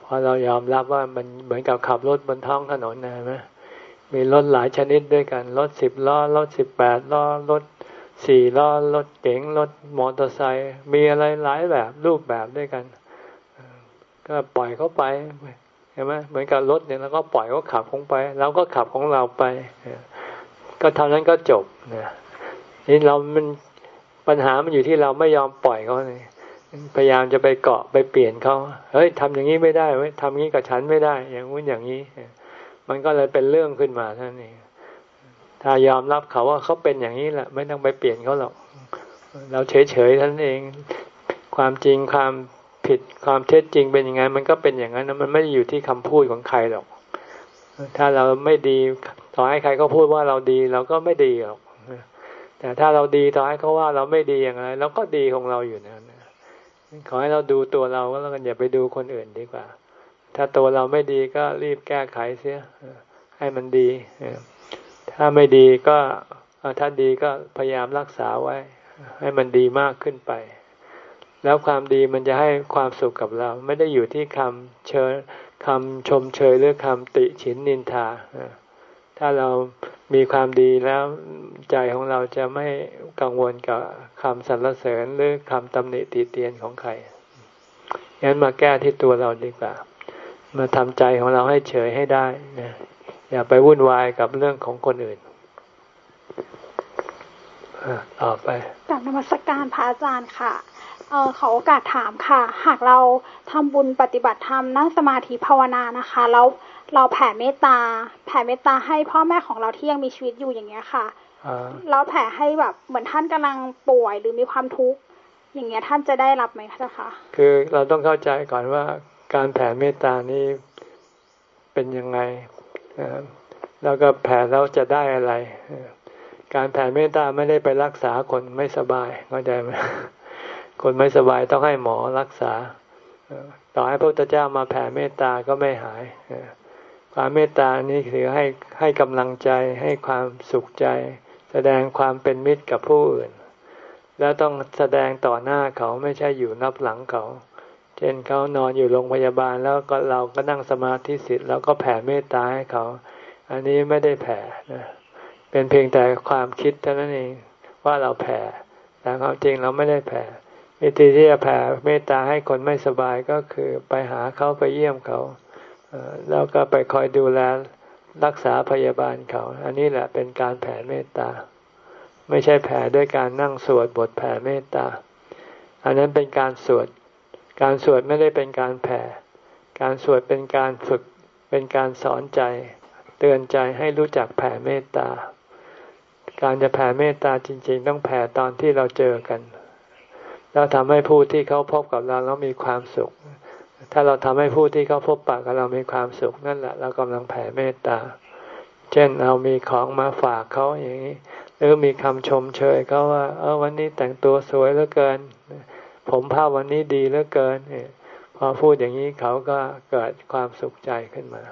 เพราะเรายอมรับว่ามันเหมือนกับขับรถบนท้องถนนนะไหมมีรถหลายชนิดด้วยกันรถสิบล้อรถสิบแปดล้อรถสี่ล้อรถเก๋งรถมอเตอร์ไซค์มีอะไรหลายแบบรูปแบบด้วยกัน ก็ปล่อยเขาไปเห็นไหมเหมือนกับรถเนี่ยเราก็ปล่อยเขาขับของไปเราก็ขับของเราไป ก็เท่านั้นก็จบนะนี่เรามัน ปัญหามันอยู่ที่เราไม่ยอมปล่อยเขาเลยพยายามจะไปเกาะไปเปลี่ยนเขาเฮ้ยทำอย่างนี้ไม่ได้เว้ยทำงี้กับฉันไม่ได้ อย่างนู้นอย่างนี้ มันก็เลยเป็นเรื่องขึ้นมาท่านเองถ้ายอมรับเขาว่าเขาเป็นอย่างนี้แหละ ไม่ต้องไปเปลี่ยนเขาหรอกเราเฉยๆท่านเอง ความจริงความผิดความเท็จจริงเป็นยังไง มันก็เป็นอย่างนั้นนะมันไม่ได้อยู่ที่คำพูดของใครหรอก ถ้าเราไม่ดี ต่อให้ใครก็พูดว่าเราดี เราก็ไม่ดีหรอก แต่ถ้าเราดีต่อให้เขาว่าเราไม่ดีอย่างไรเราก็ดีของเราอยู่นะขอให้เราดูตัวเราก็แล้วกันอย่าไปดูคนอื่นดีกว่า ถ้าตัวเราไม่ดีก็รีบแก้ไขเสียให้มันดีถ้าไม่ดีก็ถ้าดีก็พยายามรักษาไว้ ให้มันดีมากขึ้นไป แล้วความดีมันจะให้ความสุขกับเรา ไม่ได้อยู่ที่คำเชิญคำชมเชยหรือคำติฉินนินทา ถ้าเรามีความดีแล้วใจของเราจะไม่กังวลกับคำสรรเสริญหรือคำตำหนิติเตียนของใครงั้นมาแก้ที่ตัวเราดีกว่า มาทำใจของเราให้เฉยให้ได้นะอย่าไปวุ่นวายกับเรื่องของคนอื่นต่อไปกับนมัสการพระอาจารย์ค่ะเออขอโอกาสถามค่ะ หากเราทำบุญปฏิบัติธรรมนั่งสมาธิภาวนานะคะ แล้ว เราแผ่เมตตา แผ่เมตตาให้พ่อแม่ของเราที่ยังมีชีวิตอยู่อย่างเงี้ยค่ะเราแผ่ให้แบบเหมือนท่านกำลังป่วยหรือมีความทุกข์อย่างเงี้ยท่านจะได้รับไหมคะคือเราต้องเข้าใจก่อนว่าการแผ่เมตตานี้เป็นยังไงแล้วก็แผ่แล้วจะได้อะไรการแผ่เมตตาไม่ได้ไปรักษาคนไม่สบายเข้าใจไหมคนไม่สบายต้องให้หมอรักษา ต่อให้พระพุทธเจ้ามาแผ่เมตตาก็ไม่หาย ความเมตตานี้คือให้ให้กำลังใจให้ความสุขใจ แสดงความเป็นมิตรกับผู้อื่น แล้วต้องแสดงต่อหน้าเขาไม่ใช่อยู่นับหลังเขา เช่นเขานอนอยู่โรงพยาบาลแล้วก็เราก็นั่งสมาธิสิทธิ์แล้วก็แผ่เมตตาให้เขา อันนี้ไม่ได้แผ่นะเป็นเพียงแต่ความคิดเท่านั้นเองว่าเราแผ่แต่ความจริงเราไม่ได้แผ่วิธีที่จะแผ่เมตตาให้คนไม่สบายก็คือไปหาเขาไปเยี่ยมเขา แล้วก็ไปคอยดูแลรักษาพยาบาลเขา อันนี้แหละเป็นการแผ่เมตตา ไม่ใช่แผ่ด้วยการนั่งสวดบทแผ่เมตตา อันนั้นเป็นการสวด การสวดไม่ได้เป็นการแผ่ การสวดเป็นการฝึก เป็นการสอนใจ เตือนใจให้รู้จักแผ่เมตตา การจะแผ่เมตตาจริง ๆ ต้องแผ่ตอนที่เราเจอกัน แล้วทำให้ผู้ที่เขาพบกับเราแล้วมีความสุข ถ้าเราทำให้ผู้ที่เขาพบปะกับเรามีความสุขนั่นแหละเรากำลังแผ่เมตตา เช่นเรามีของมาฝากเขาอย่างนี้ หรือมีคำชมเชยเขาว่า เออวันนี้แต่งตัวสวยเหลือเกิน ผมภาพวันนี้ดีเหลือเกินพอพูดอย่างนี้เขาก็เกิดความสุขใจขึ้นมา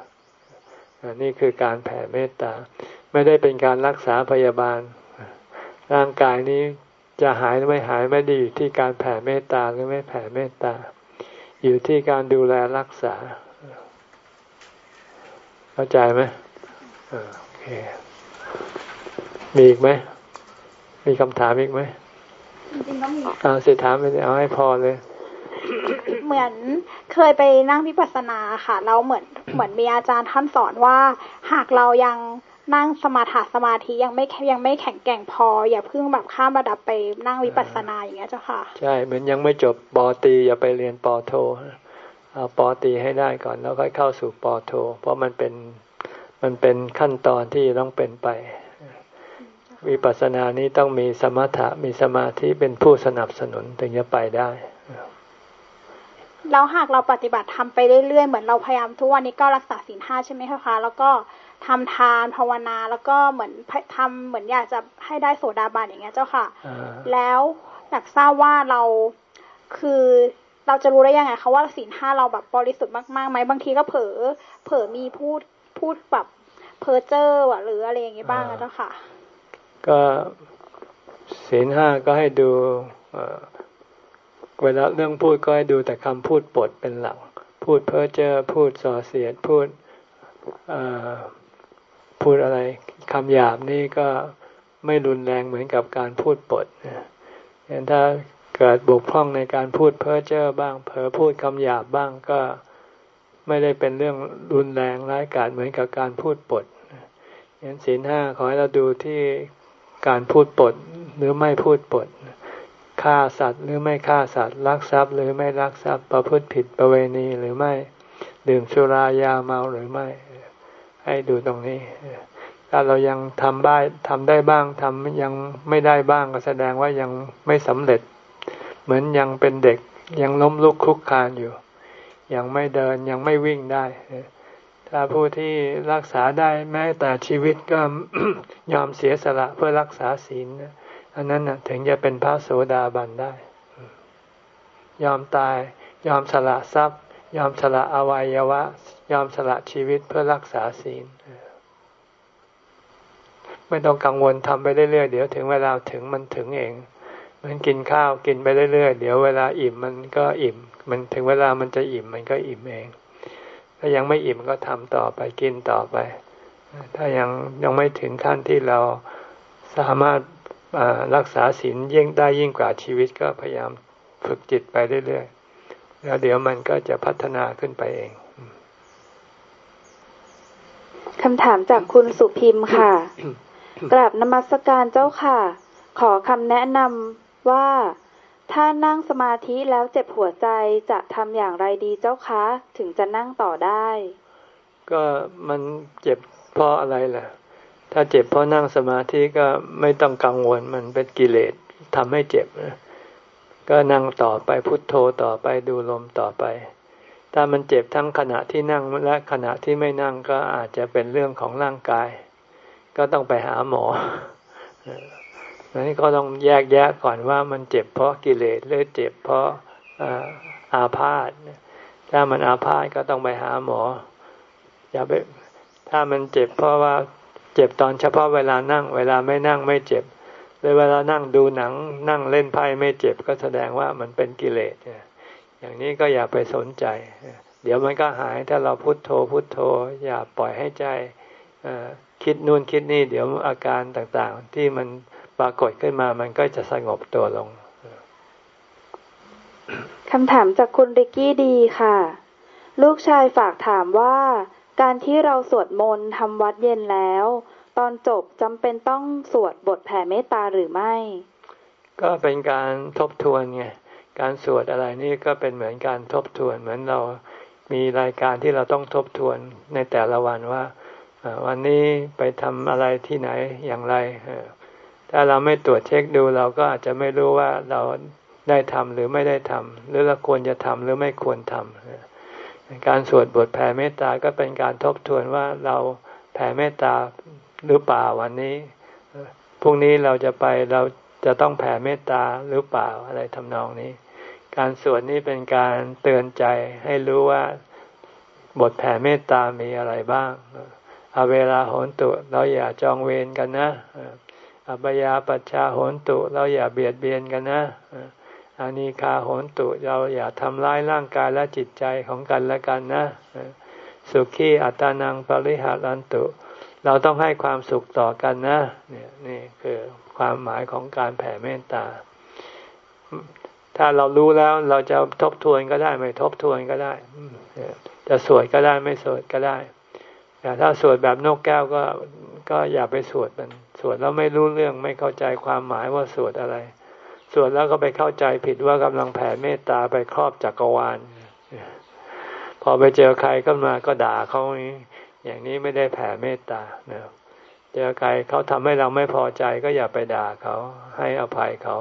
อันนี้คือการแผ่เมตตา ไม่ได้เป็นการรักษาพยาบาล ร่างกายนี้จะหายหรือไม่หายไม่ดีที่การแผ่เมตตาหรือไม่แผ่เมตตา อยู่ที่การดูแลรักษา เข้าใจไหมโอเค มีอีกไหม มีคำถามอีกไหมจริงๆก็มีอ่าสิถามไปเอาให้พอเลย เหมือนเคยไปนั่งวิปัสสนาค่ะเราเหมือนเหมือนมีอาจารย์ท่านสอนว่า หากเรายัง นั่งสมาธิสมาธิยังไม่ยังไม่แข็งแกร่งพอ อย่าเพิ่งแบบข้ามระดับไปนั่งวิปัสสนาอย่างเงี้ยเจ้าค่ะ ใช่เหมือนยังไม่จบปอตีอย่าไปเรียนปอโทเอาปอตีให้ได้ก่อนแล้วค่อยเข้าสู่ปอโท เพราะมันเป็นมันเป็นขั้นตอนที่ต้องเป็นไป วิปัสสนานี้ต้องมีสมถะมีสมาธิเป็นผู้สนับสนุนถึงจะไปได้แล้วหากเราปฏิบัติทำไปเรื่อยๆ เหมือนเราพยายามทุกวันนี้ก็รักษาศีลห้าใช่ไหมคะแล้วก็ ทำทานภาวนาแล้วก็เหมือนทำเหมือนอยากจะให้ได้โสดาบันอย่างเงี้ยเจ้าค่ะ แล้วอยากทราบว่าเราคือเราจะรู้ได้ยังไงคะว่าศีลห้าเราแบบบริสุทธิ์มากๆไหมบางทีก็เผลอเผลอมีพูดพูดแบบเพอเจอร์หรืออะไรอย่างเงี้ยบ้างนะเจ้าค่ะ ก็ศีลห้าก็ให้ดูเวลาเรื่องพูดก็ให้ดูแต่คำพูดปดเป็นหลัก พูดเพ้อเจ้อพูดส่อเสียดพูด พูดอะไรคำหยาบนี่ก็ไม่รุนแรงเหมือนกับการพูดปดเห็นถ้าเกิดบกพร่องในการพูดเพ้อเจ้อบ้าง เผลอพูดคำหยาบบ้างก็ไม่ได้เป็นเรื่องรุนแรงร้ายกาจเหมือนกับการพูดปดยันศีลห้าขอให้เราดูที่การพูดปดหรือไม่พูดปดฆ่าสัตว์หรือไม่ฆ่าสัตว์ลักทรัพย์หรือไม่ลักทรัพย์ประพฤติผิดประเวณีหรือไม่ดื่มสุรายาเมาหรือไม่ ให้ดูตรงนี้ ถ้าเรายังทำได้ทำได้บ้างทำยังไม่ได้บ้างก็แสดงว่ายังไม่สำเร็จ เหมือนยังเป็นเด็กยังล้มลุกคลุกคลานอยู่ ยังไม่เดินยังไม่วิ่งได้ ถ้าผู้ที่รักษาได้แม้แต่ชีวิตก็ยอมเสียสละเพื่อรักษาศีลอันนั้นนะถึงจะเป็นพระโสดาบันได้ ยอมตายยอมสละทรัพย์ ยอมสละอวัยวะ ยอมสละชีวิตเพื่อรักษาศีล ไม่ต้องกังวลทำไปเรื่อยๆ เดี๋ยวถึงเวลาถึงมันถึงเอง มันกินข้าวกินไปเรื่อยๆ เดี๋ยวเวลาอิ่มมันก็อิ่ม มันถึงเวลามันจะอิ่มมันก็อิ่มเอง ถ้ายังไม่อิ่มก็ทำต่อไปกินต่อไป ถ้ายังยังไม่ถึงขั้นที่เราสามารถรักษาศีลยิ่งได้ยิ่งกว่าชีวิตก็พยายามฝึกจิตไปเรื่อยๆ แล้วเดี๋ยวมันก็จะพัฒนาขึ้นไปเอง คำถามจากคุณสุพิมพ์ค่ะ กราบนมัสการเจ้าค่ะขขอคำแนะนำว่า ถ้านั่งสมาธิแล้วเจ็บหัวใจจะทำอย่างไรดีเจ้าคะ ถึงจะนั่งต่อได้ ก็มันเจ็บเพราะอะไรล่ะ ถ้าเจ็บเพราะนั่งสมาธิก็ไม่ต้องกังวลมันเป็นกิเลสทำให้เจ็บนะก็นั่งต่อไปพุทโธต่อไปดูลมต่อไป ถ้ามันเจ็บทั้งขณะที่นั่งและขณะที่ไม่นั่งก็อาจจะเป็นเรื่องของร่างกาย ก็ต้องไปหาหมออันนี้ก็ต้องแยกแยะก่อนว่ามันเจ็บเพราะกิเลสหรือเจ็บเพราะอาพาธถ้ามันอาพาธก็ต้องไปหาหมอ อย่าไป ถ้ามันเจ็บเพราะว่าเจ็บตอนเฉพาะเวลานั่ง เวลาไม่นั่งไม่เจ็บเลยเวลานั่งดูหนังนั่งเล่นไพ่ไม่เจ็บก็แสดงว่ามันเป็นกิเลส อย่างนี้ก็อย่าไปสนใจ เดี๋ยวมันก็หายถ้าเราพุโทโธพุโทโธ อย่าปล่อยให้ใจคิดนู่นคิดนี่เดี๋ยวอาการต่างๆ ที่มันปรากฏขึ้นมามันก็จะสงบตัวลงคำถามจากคุณริกกี้ดีค่ะ ลูกชายฝากถามว่า การที่เราสวดมนต์ทำวัดเย็นแล้ว ตอนจบจำเป็นต้องสวดบทแผ่เมตตาหรือไม่ ก็เป็นการทบทวนไง การสวดอะไรนี่ก็เป็นเหมือนการทบทวน เหมือนเรามีรายการที่เราต้องทบทวนในแต่ละวันว่า วันนี้ไปทำอะไรที่ไหนอย่างไร ถ้าเราไม่ตรวจเช็คดูเราก็อาจจะไม่รู้ว่าเราได้ทำหรือไม่ได้ทำหรือเราควรจะทำหรือไม่ควรทำการสวดบทแผ่เมตตาก็เป็นการทบทวนว่าเราแผ่เมตตาหรือเปล่าวันนี้พรุ่งนี้เราจะไปเราจะต้องแผ่เมตตาหรือเปล่าอะไรทำนองนี้ การสวดนี้เป็นการเตือนใจให้รู้ว่าบทแผ่เมตตามีอะไรบ้างเอาเวลาโหนตุ เราอย่าจองเวรกันนะอัปยาปัชชาโหนตุ เราอย่าเบียดเบียนกันนะอานิคาโหนตุ เราอย่าทำร้ายร่างกายและจิตใจของกันและกันนะ สุขีอัตานังปริหารันตุ เราต้องให้ความสุขต่อกันนะ เนี่ยนี่คือความหมายของการแผ่เมตตา ถ้าเรารู้แล้วเราจะทบทวนก็ได้ไม่ทบทวนก็ได้ จะสวดก็ได้ไม่สวดก็ได้ แต่ถ้าสวดแบบนกแก้วก็ก็อย่าไปสวดมันสวดแล้วไม่รู้เรื่องไม่เข้าใจความหมายว่าสวดอะไร สวดแล้วก็ไปเข้าใจผิดว่ากำลังแผ่เมตตาไปครอบจักรวาลพอไปเจอใครก็มาก็ด่าเขาอย่างนี้ไม่ได้แผ่เมตตานะ เจอใครเขาทำให้เราไม่พอใจก็อย่าไปด่าเขาให้อภัยเขา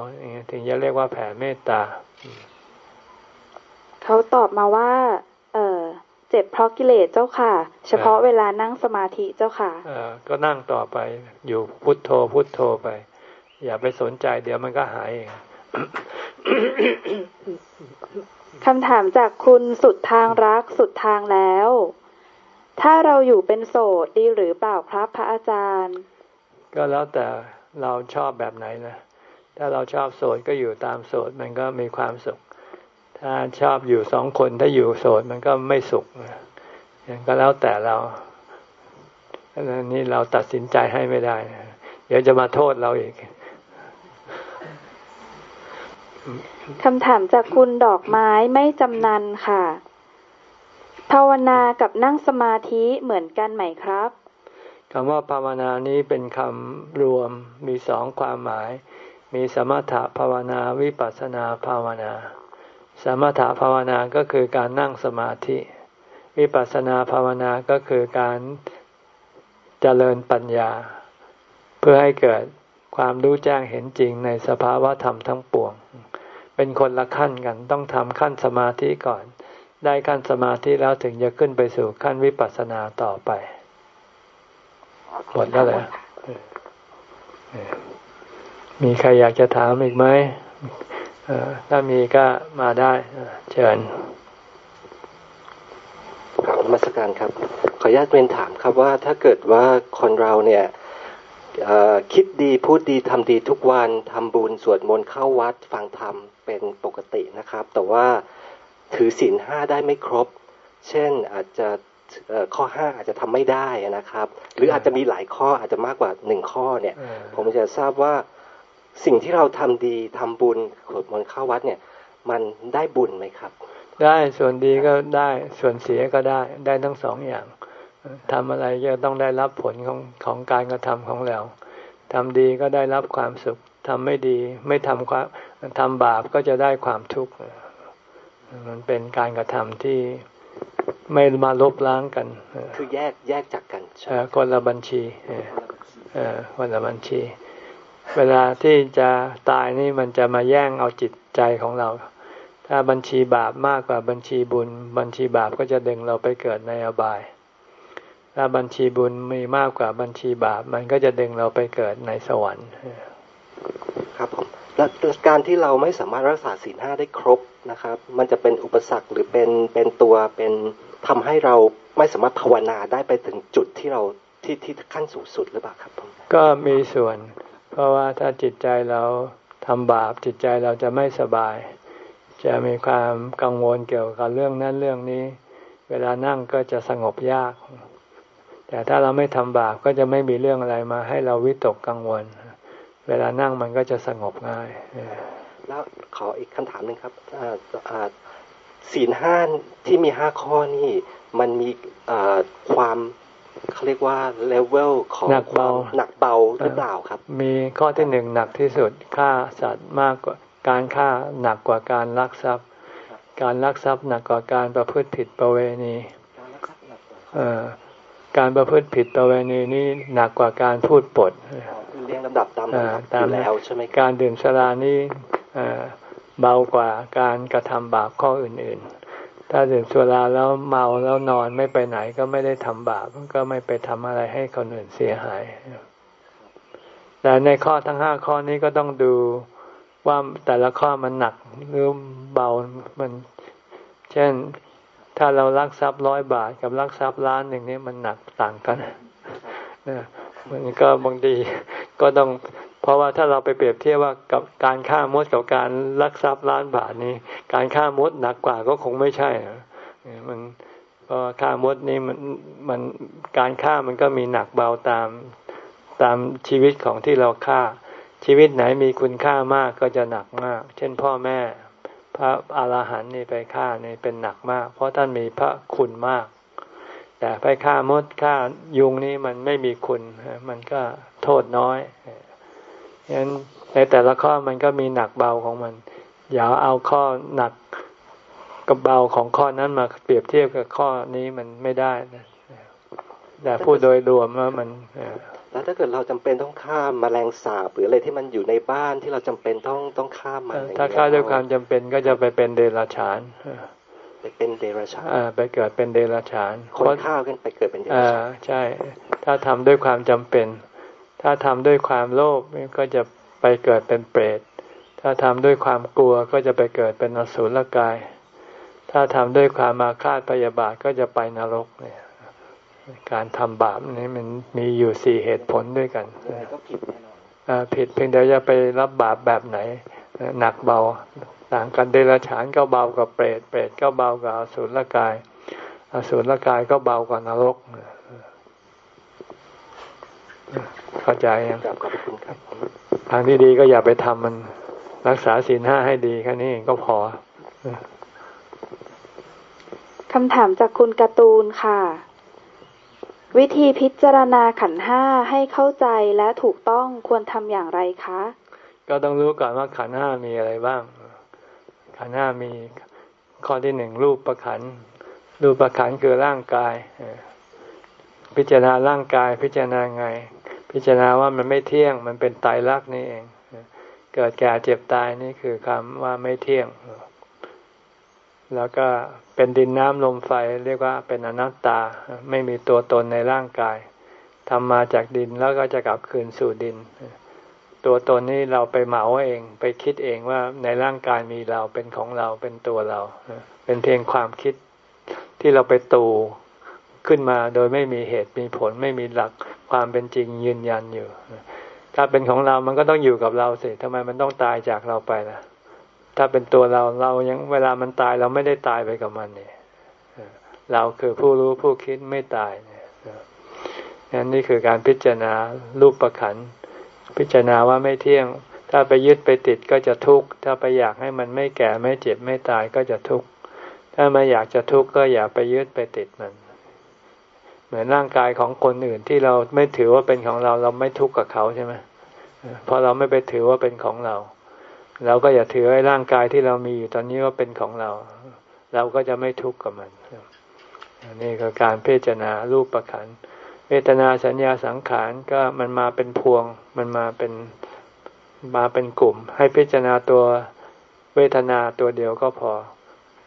ถึงจะเรียกว่าแผ่เมตตา เขาตอบมาว่า เออเจ็บเพราะกิเลสเจ้าค่ะ เฉพาะเวลานั่งสมาธิเจ้าค่ะ เออก็นั่งต่อไป อยู่พุทโธพุทโธไป อย่าไปสนใจ เดี๋ยวมันก็หายเองคำถามจากคุณสุดทางรักสุดทางแล้ว ถ้าเราอยู่เป็นโสดดีหรือเปล่าครับพระอาจารย์ ก็แล้วแต่เราชอบแบบไหนนะ ถ้าเราชอบโสดก็อยู่ตามโสดมันก็มีความสุข ถ้าชอบอยู่สองคนถ้าอยู่โสดมันก็ไม่สุขอย่างก็แล้วแต่เราอันนี้เราตัดสินใจให้ไม่ได้ เดี๋ยวจะมาโทษเราอีกคำถามจากคุณดอกไม้ไม่จำนันค่ะ ภาวนากับนั่งสมาธิเหมือนกันไหมครับคำว่าภาวนานี้เป็นคำรวมมีสองความหมาย มีสมถภาวนาวิปัสนาภาวนา สมถภาวนาก็คือการนั่งสมาธิ วิปัสสนาภาวนาก็คือการเจริญปัญญา เพื่อให้เกิดความรู้แจ้งเห็นจริงในสภาวะธรรมทั้งปวง เป็นคนละขั้นกันต้องทำขั้นสมาธิก่อน ได้ขั้นสมาธิแล้วถึงจะขึ้นไปสู่ขั้นวิปัสสนาต่อไปหมดแล้วเหรอมีใครอยากจะถามอีกไหมถ้ามีก็มาได้เชิญกราบมาสการครับ ขออนุญาตเรียนถามครับว่าถ้าเกิดว่าคนเราเนี่ยคิดดีพูดดีทำดีทุกวันทำบุญสวดมนต์เข้าวัดฟังธรรมเป็นปกตินะครับ แต่ว่า ถือศีลห้าได้ไม่ครบ เช่นอาจจะข้อห้าอาจจะทำไม่ได้นะครับ หรืออาจจะมีหลายข้ออาจจะมากกว่าหนึ่งข้อเนี่ย ผมจะทราบว่าสิ่งที่เราทำดีทำบุญสวดมนต์เข้าวัดเนี่ย มันได้บุญไหมครับ ได้ส่วนดีก็ได้ส่วนเสียก็ได้ได้ทั้งสองอย่างทำอะไรก็ต้องได้รับผลของของการกระทำของเราทำดีก็ได้รับความสุขทำไม่ดีไม่ทำความทำบาปก็จะได้ความทุกข์ มันเป็นการกระทำที่ไม่มาลบล้างกัน คือแยกแยกจากกันคนละบัญชีคนละบัญชี เวลาที่จะตายนี่มันจะมาแย่งเอาจิตใจของเรา ถ้าบัญชีบาปมากกว่าบัญชีบุญ บัญชีบาปก็จะดึงเราไปเกิดในอบาย ถ้าบัญชีบุญมีมากกว่าบัญชีบาป มันก็จะดึงเราไปเกิดในสวรรค์ครับผม และการที่เราไม่สามารถรักษาศีลห้าได้ครบนะครับ มันจะเป็นอุปสรรคหรือเป็นเป็นตัวเป็นทำให้เราไม่สามารถภาวนาได้ไปถึงจุดที่เราที่ที่ขั้นสูงสุดหรือเปล่าครับผมก็มีส่วน เพราะว่าถ้าจิตใจเราทำบาปจิตใจเราจะไม่สบาย จะมีความกังวลเกี่ยวกับเรื่องนั้นเรื่องนี้ เวลานั่งก็จะสงบยาก แต่ถ้าเราไม่ทำบาปก็จะไม่มีเรื่องอะไรมาให้เราวิตกกังวล เวลานั่งมันก็จะสงบง่ายแล้วขออีกคำถามหนึ่งครับศีลห้าที่มีห้าข้อนี่มันมีความเขาเรียกว่าเลเวลของหนักเบาหนักเบาหรือเปล่าครับ มีข้อที่หนึ่งหนักที่สุดฆ่าสัตว์มากกว่าการฆ่าหนักกว่าการลักทรัพย์ การลักทรัพย์หนักกว่าการประพฤติผิดประเวณี การประพฤติผิดประเวณีนี่หนักกว่าการพูดปดเรียงลำดับตามตามแล้วใช่ไหมการดื่มสรานี่เบากว่าการกระทำบาปข้ออื่น ๆ ถ้าดื่มสุราแล้วเมาแล้วนอนไม่ไปไหนก็ไม่ได้ทำบาปก็ไม่ไปทำอะไรให้คนอื่นเสียหายแต่ในข้อทั้งห้าข้อนี้ก็ต้องดูว่าแต่ละข้อมันหนักหรือเบามัน เช่น ถ้าเรารักทรัพย์ร้อยบาทกับรักทรัพย์ล้านหนึ่งนี้มันหนักต่างกันนะมันก็บางทีก็ต้อง เพราะว่าถ้าเราไปเปรียบเทียบว่ากับการฆ่ามดกับการลักทรัพย์ล้านบาทนี้ การฆ่ามดหนักกว่าก็คงไม่ใช่มันเพราะฆ่ามดนี้มันมันการฆ่ามันก็มีหนักเบาตามตามชีวิตของที่เราฆ่า ชีวิตไหนมีคุณค่ามากก็จะหนักมาก เช่นพ่อแม่ ระอาหารหันต์นี่ไปฆ่านี่เป็นหนักมาก เพราะท่านมีพระคุณมาก แต่ไปฆ่ามดฆ่ายุงนี่มันไม่มีคุณ มันก็โทษน้อยฉะนั้นในแต่ละข้อมันก็มีหนักเบาของมัน อย่าเอาข้อหนักกับเบาของข้อนั้นมาเปรียบเทียบกับข้อนี้มันไม่ได้นะแต่พูดโดยรวมว่ามัน แล้วถ้าเกิดเราจำเป็นต้องฆ่ามแมลงสาบหรืออะไรที่มันอยู่ในบ้านที่เราจำเป็นต้องต้องฆ่ามันถ้าฆ่าด้วยความจำเป็นก็จะไปเป็นเดรัจฉานไปเป็นเดรัจฉานไปเกิดเป็นเดรัจฉานคนฆ่ากันไปเกิดเป็นเดรัจฉานใช่ ถ้าทำด้วยความจำเป็น ถ้าทำด้วยความโลภก็จะไปเกิดเป็นเปรต ถ้าทำด้วยความกลัวก็จะไปเกิดเป็นอสุรกาย ถ้าทำด้วยความมาคาดพยาบาทก็จะไปนรกเนี่ย การทำบาปนี้มันมีอยู่สี่เหตุผลด้วยกันก็ผิดแน่นอนผิดเพียงแต่จะไปรับบาปแบบไหน หนักเบา ต่างกันเดรัจฉานก็เบากว่าเปรตเปรตก็เบากว่าอสุรกาย อสุรกายก็เบากว่านรกเข้าใจยังขอบคุณครับทางที่ดีก็อย่าไปทำมัน รักษาศีลห้าให้ดีแค่นี้เองก็พอคำถามจากคุณการ์ตูนค่ะ วิธีพิจารณาขันห้าให้เข้าใจและถูกต้องควรทำอย่างไรคะ ก็ต้องรู้ก่อนว่าขันห้ามีอะไรบ้าง ขันห้ามีข้อที่หนึ่งรูปประขัน รูปประขันคือร่างกาย พิจารณาร่างกายพิจารณาไง พิจารณาว่ามันไม่เที่ยง มันเป็นตายรักนี่เอง เกิดแก่เจ็บตายนี่คือคำว่าไม่เที่ยง แล้วก็เป็นดินน้ำลมไฟเรียกว่าเป็นอนัตตาไม่มีตัวตนในร่างกายทำมาจากดินแล้วก็จะกลับคืนสู่ดิน ตัวตนนี้เราไปเหมาเองไปคิดเองว่าในร่างกายมีเราเป็นของเราเป็นตัวเรา เป็นเพียงความคิดที่เราไปตูขึ้นมาโดยไม่มีเหตุมีผลไม่มีหลักความเป็นจริงยืนยันอยู่ ถ้าเป็นของเรามันก็ต้องอยู่กับเราสิทำไมมันต้องตายจากเราไปล่ะ ถ้าเป็นตัวเราเรายังเวลามันตายเราไม่ได้ตายไปกับมันเนี่ยเราคือผู้รู้ผู้คิดไม่ตายเนี่ยนั่นนี่คือการพิจารณารูปประขันพิจารณาว่าไม่เที่ยง ถ้าไปยึดไปติดก็จะทุกข์ถ้าไปอยากให้มันไม่แก่ไม่เจ็บไม่ตายก็จะทุกข์ถ้าไม่อยากจะทุกข์ก็อย่าไปยึดไปติดมัน เหมือนร่างกายของคนอื่นที่เราไม่ถือว่าเป็นของเราเราไม่ทุกข์กับเขาใช่ไหมเพราะเราไม่ไปถือว่าเป็นของเรา เราก็อย่าถือไอ้ร่างกายที่เรามีอยู่ตอนนี้ว่าเป็นของเรา เราก็จะไม่ทุกข์กับมันนี่คือการพิจารณารูปประคันเวทนาสัญญาสังขารก็มันมาเป็นพวง มันมาเป็นมาเป็นกลุ่ม ให้พิจารณาตัวเวทนาตัวเดียวก็พอ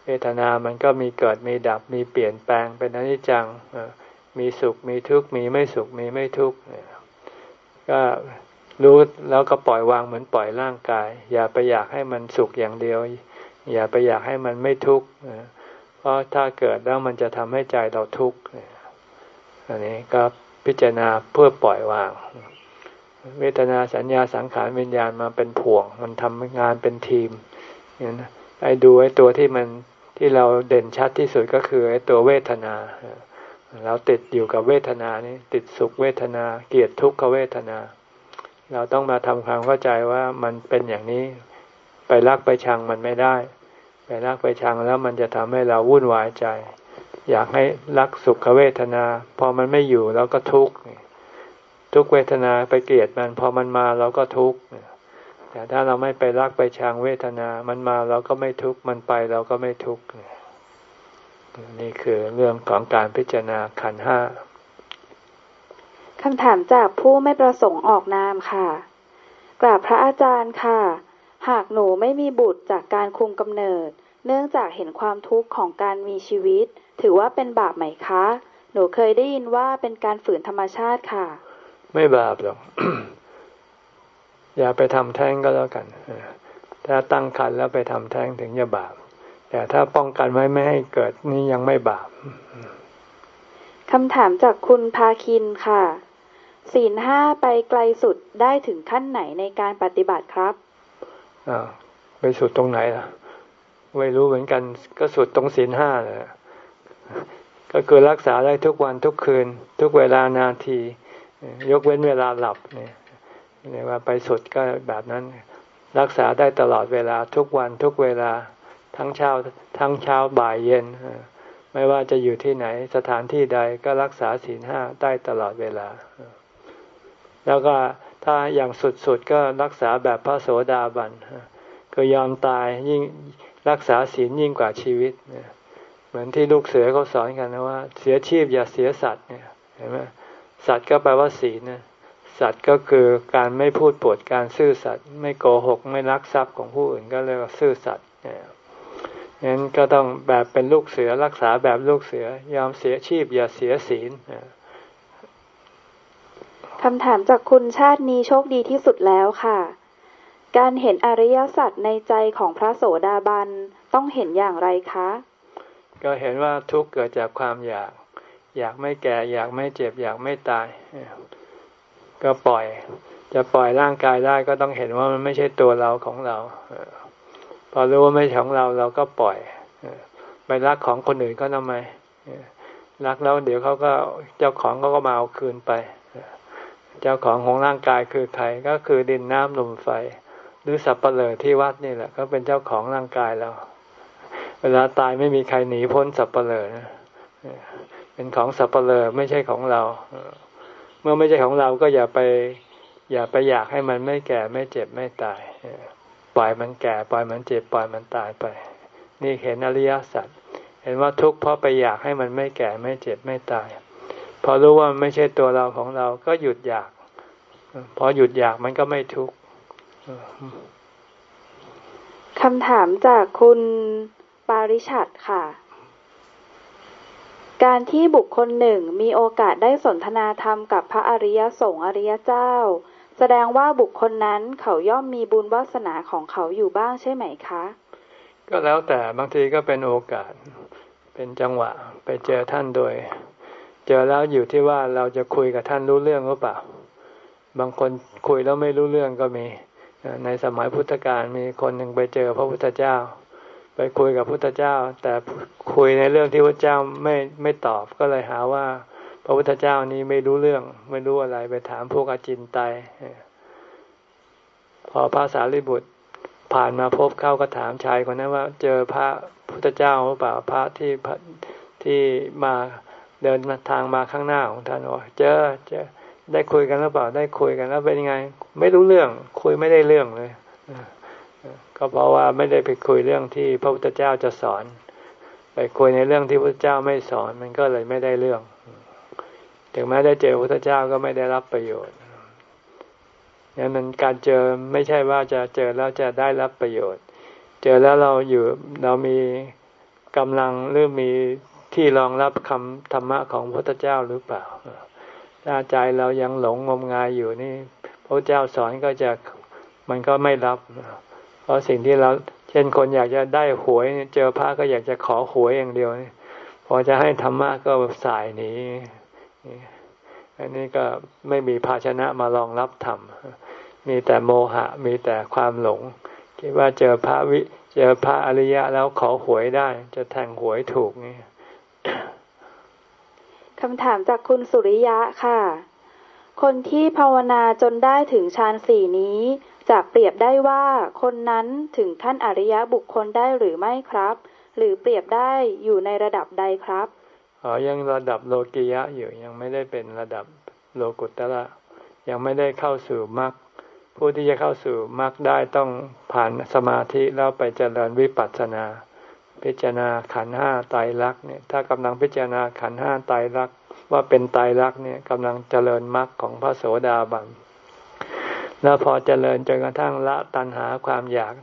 เวทนามันก็มีเกิดมีดับมีเปลี่ยนแปลงเป็นอนิจจังมีสุขมีทุกข์มีไม่สุขมีไม่ทุกข์ก็ รู้แล้วก็ปล่อยวางเหมือนปล่อยร่างกาย อย่าไปอยากให้มันสุขอย่างเดียว อย่าไปอยากให้มันไม่ทุกข์เพราะถ้าเกิดแล้วมันจะทำให้ใจเราทุกข์อันนี้ก็พิจารณาเพื่อปล่อยวาง เวทนาสัญญาสังขารวิญญาณมาเป็นผวง มันทำงานเป็นทีมเนี่ยนะไอ้ดูไอ้ตัวที่มันที่เราเด่นชัดที่สุดก็คือไอ้ตัวเวทนาเราติดอยู่กับเวทนานี้ติดสุขเวทนา เกลียดทุกขเวทนา เราต้องมาทำความเข้าใจว่ามันเป็นอย่างนี้ ไปรักไปชังมันไม่ได้ ไปรักไปชังแล้วมันจะทำให้เราวุ่นวายใจ อยากให้รักสุขเวทนา พอมันไม่อยู่เราก็ทุกข์ทุกเวทนาไปเกลียดมัน พอมันมาเราก็ทุกข์แต่ถ้าเราไม่ไปรักไปชังเวทนา มันมาเราก็ไม่ทุกข์มันไปเราก็ไม่ทุกข์นี่คือเรื่องของการพิจารณาขันห้า คำถามจากผู้ไม่ประสงค์ออกนามค่ะ กราบพระอาจารย์ค่ะ หากหนูไม่มีบุตรจากการคุมกำเนิด เนื่องจากเห็นความทุกข์ของการมีชีวิต ถือว่าเป็นบาปไหมคะ หนูเคยได้ยินว่าเป็นการฝืนธรรมชาติค่ะ ไม่บาปหรอก อย่าไปทำแท้งก็แล้วกัน ถ้าตั้งคันแล้วไปทำแท้งถึงจะบาป แต่ถ้าป้องกันไว้ไม่ให้เกิดนี่ยังไม่บาปคำถามจากคุณพาคินค่ะ ศีลห้าไปไกลสุดได้ถึงขั้นไหนในการปฏิบัติครับอ่าไปสุดตรงไหนล่ะ ไม่รู้เหมือนกัน ก็สุดตรงศีลห้าเลยก็คือรักษาได้ทุกวันทุกคืน ทุกเวลานาที ยกเว้นเวลาหลับเนี่ยเรียกว่าไปสุดก็แบบนั้น รักษาได้ตลอดเวลาทุกวันทุกเวลาทั้งเช้าทั้งเช้าบ่ายเย็น ไม่ว่าจะอยู่ที่ไหนสถานที่ใดก็รักษาศีลห้าได้ตลอดเวลา แล้วก็ถ้าอย่างสุดๆก็รักษาแบบพระโสดาบันก็ยอมตายยิ่งรักษาศีลยิ่งกว่าชีวิตเหมือนที่ลูกเสือเขาสอนกันนะว่า เสียชีพอย่าเสียสัตว์เนี่ยเห็นไหมสัตว์ก็แปลว่าศีลนะสัตว์ก็คือการไม่พูดปดการซื่อสัตย์ไม่โกหกไม่ลักทรัพย์ของผู้อื่นก็เรียกว่าซื่อสัตย์เนี่ยงั้นก็ต้องแบบเป็นลูกเสือรักษาแบบลูกเสือยอมเสียชีพอย่าเสียศีล คำถามจากคุณชาตินี้โชคดีที่สุดแล้วค่ะ การเห็นอริยสัจในใจของพระโสดาบันต้องเห็นอย่างไรคะ ก็เห็นว่าทุกข์เกิดจากความอยาก อยากไม่แก่ อยากไม่เจ็บ อยากไม่ตาย ก็ปล่อย จะปล่อยร่างกายได้ก็ต้องเห็นว่ามันไม่ใช่ตัวเราของเราพอรู้ว่าไม่ใช่ของเราเราก็ปล่อยไปรักของคนอื่นก็ทำไมรักแล้วเดี๋ยวเขาก็เจ้าของเขาก็มาเอาคืนไป เจ้าของของร่างกายคือใครก็คือดินน้ำลมไฟ หรือสับเปลือที่วัดนี่แหละ ก็เป็นเจ้าของร่างกายเรา เวลาตายไม่มีใครหนีพ้นสับเปลือนะเป็นของสับเปลือไม่ใช่ของเรา เมื่อไม่ใช่ของเราก็อย่าไป อย่าไปอยากให้มันไม่แก่ไม่เจ็บไม่ตายปล่อยมันแก่ปล่อยมันเจ็บปล่อยมันตายไป นี่เห็นอริยสัจเห็นว่าทุกข์เพราะไปอยากให้มันไม่แก่ไม่เจ็บไม่ตาย พอรู้ว่าไม่ใช่ตัวเราของเราก็หยุดอยาก พอหยุดอยากมันก็ไม่ทุกข์คำถามจากคุณปาริชัดค่ะ การที่บุคคลหนึ่งมีโอกาสได้สนทนาธรรมกับพระอริยสงฆ์อริยเจ้า แสดงว่าบุคคลนั้นเขาย่อมมีบุญวาสนาของเขาอยู่บ้างใช่ไหมคะ ก็แล้วแต่บางทีก็เป็นโอกาส เป็นจังหวะไปเจอท่านโดย เจอแล้วอยู่ที่ว่าเราจะคุยกับท่านรู้เรื่องหรือเปล่า บางคนคุยแล้วไม่รู้เรื่องก็มี ในสมัยพุทธกาลมีคนหนึ่งไปเจอพระพุทธเจ้า ไปคุยกับพุทธเจ้า แต่คุยในเรื่องที่พระเจ้าไม่ไม่ตอบก็เลยหาว่า พระพุทธเจ้านี้ไม่รู้เรื่อง ไม่รู้อะไรไปถามพวกอาจินไตพอพระสารีบุตรผ่านมาพบเข้าก็ถามชายคนนั้นว่า เจอพระพุทธเจ้าหรือเปล่าพระที่ที่มาเดินทางมาข้างหน้าของท่านว่าเจอเจอ ได้คุยกันหรือเปล่า ได้คุยกันแล้วเป็นยังไง ไม่รู้เรื่อง คุยไม่ได้เรื่องเลย ก็เพราะว่าไม่ได้ไปคุยเรื่องที่พระพุทธเจ้าจะสอน ไปคุยในเรื่องที่พระเจ้าไม่สอน มันก็เลยไม่ได้เรื่อง ถึงแม้ได้เจอพระพุทธเจ้าก็ไม่ได้รับประโยชน์นี่มันการเจอไม่ใช่ว่าจะเจอแล้วจะได้รับประโยชน์ เจอแล้วเราอยู่เรามีกำลังหรือมีที่รองรับคำธรรมะของพระพุทธเจ้าหรือเปล่า ถ้าใจเรายังหลงงมงายอยู่นี่พระเจ้าสอนก็จะมันก็ไม่รับ เพราะสิ่งที่เรา เช่นคนอยากจะได้หวยเจอพระก็อยากจะขอหวยอย่างเดียวพอจะให้ธรรมะก็สายหนีอันนี้ก็ไม่มีภาชนะมารองรับธรรมมีแต่โมหะ มีแต่ความหลง คิดว่าเจอพระวิ เจอพระอริยะแล้วขอหวยได้ จะแทงหวยถูกนี่ คำถามจากคุณสุริยะค่ะ คนที่ภาวนาจนได้ถึงฌานสี่นี้ จะเปรียบได้ว่าคนนั้นถึงขั้นอริยบุคคลได้หรือไม่ครับ หรือเปรียบได้อยู่ในระดับใดครับอ๋อยังระดับโลกิยะอยู่ยังไม่ได้เป็นระดับโลกุตระยังไม่ได้เข้าสู่มรรคผู้ที่จะเข้าสู่มรรคได้ต้องผ่านสมาธิแล้วไปเจริญวิปัสสนา พิจารณาขันห้าไตรักเนี่ย ถ้ากำลังพิจารณาขันห้าไตรักว่าเป็นไตรักเนี่ยกำลังเจริญมรรคของพระโสดาบันแล้วพอเจริญจนกระทั่งละตัณหาความอยาก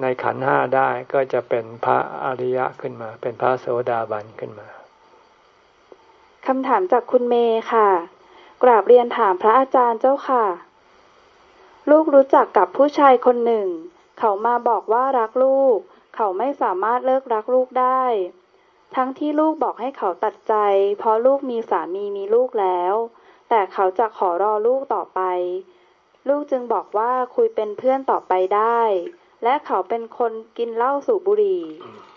ในขันห้าได้ก็จะเป็นพระอริยะขึ้นมา เป็นพระโสดาบันขึ้นมาคำถามจากคุณเมย์ค่ะ กราบเรียนถามพระอาจารย์เจ้าค่ะ ลูกรู้จักกับผู้ชายคนหนึ่ง เขามาบอกว่ารักลูก เขาไม่สามารถเลิกรักลูกได้ ทั้งที่ลูกบอกให้เขาตัดใจ เพราะลูกมีสามีมีลูกแล้ว แต่เขาจะขอรอลูกต่อไป ลูกจึงบอกว่าคุยเป็นเพื่อนต่อไปได้ และเขาเป็นคนกินเหล้าสูบบุหรี่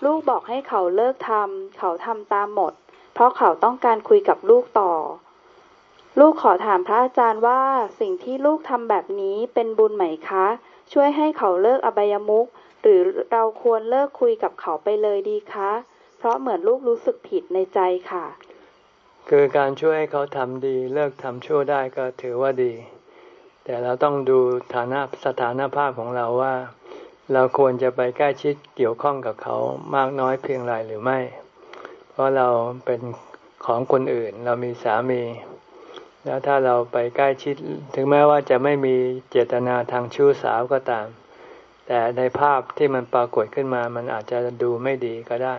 ลูกบอกให้เขาเลิกทำเขาทำตามหมด เพราะเขาต้องการคุยกับลูกต่อ ลูกขอถามพระอาจารย์ว่าสิ่งที่ลูกทำแบบนี้เป็นบุญไหมคะ ช่วยให้เขาเลิกอบายมุข หรือเราควรเลิกคุยกับเขาไปเลยดีคะ เพราะเหมือนลูกรู้สึกผิดในใจค่ะ คือการช่วยให้เขาทำดี เลิกทำชั่วได้ก็ถือว่าดี แต่เราต้องดูฐานะสถานภาพของเราว่า เราควรจะไปใกล้ชิดเกี่ยวข้องกับเขามากน้อยเพียงไรหรือไม่ เพราะเราเป็นของคนอื่น เรามีสามี แล้วถ้าเราไปใกล้ชิด ถึงแม้ว่าจะไม่มีเจตนาทางชู้สาวก็ตาม แต่ในภาพที่มันปรากฏขึ้นมา มันอาจจะดูไม่ดีก็ได้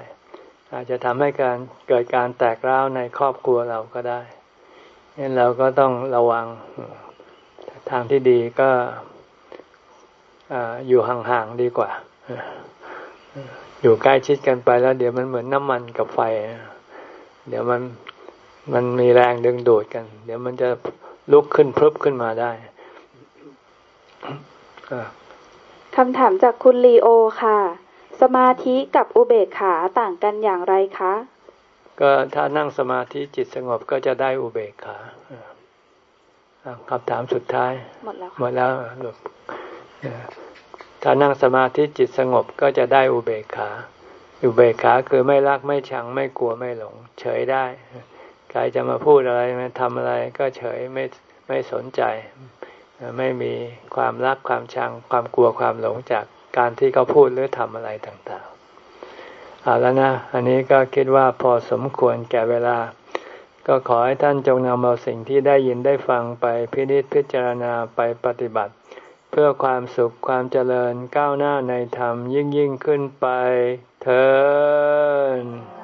อาจจะทำให้การเกิดการแตกร้าวในครอบครัวเราก็ได้งั้นเราก็ต้องระวังทางที่ดีก็อยู่ห่างๆดีกว่า อยู่ใกล้ชิดกันไปแล้ว เดี๋ยวมันเหมือนน้ำมันกับไฟ เดี๋ยวมันมันมีแรงดึงดูดกัน เดี๋ยวมันจะลุกขึ้นพรึบขึ้นมาได้ คำถามจากคุณลีโอค่ะ สมาธิกับอุเบกขาต่างกันอย่างไรคะ ก็ถ้านั่งสมาธิจิตสงบก็จะได้อุเบกขาคำถามสุดท้าย หมดแล้วหมดแล้วลูกถ้านั่งสมาธิจิตสงบก็จะได้อุเบกขา อุเบกขาคือไม่รักไม่ชังไม่กลัวไม่หลง เฉยได้ใครจะมาพูดอะไรมาทำอะไรก็เฉยไม่ไม่สนใจ ไม่มีความรักความชังความกลัวความหลงจากการที่เขาพูดหรือทำอะไรต่างๆ เอาแล้วนะ อันนี้ก็คิดว่าพอสมควรแก่เวลา ก็ขอให้ท่านจงนำเอาสิ่งที่ได้ยินได้ฟังไปพินิจพิจารณาไปปฏิบัติ เพื่อความสุขความเจริญก้าวหน้าในธรรมยิ่งยิ่งขึ้นไปเถิด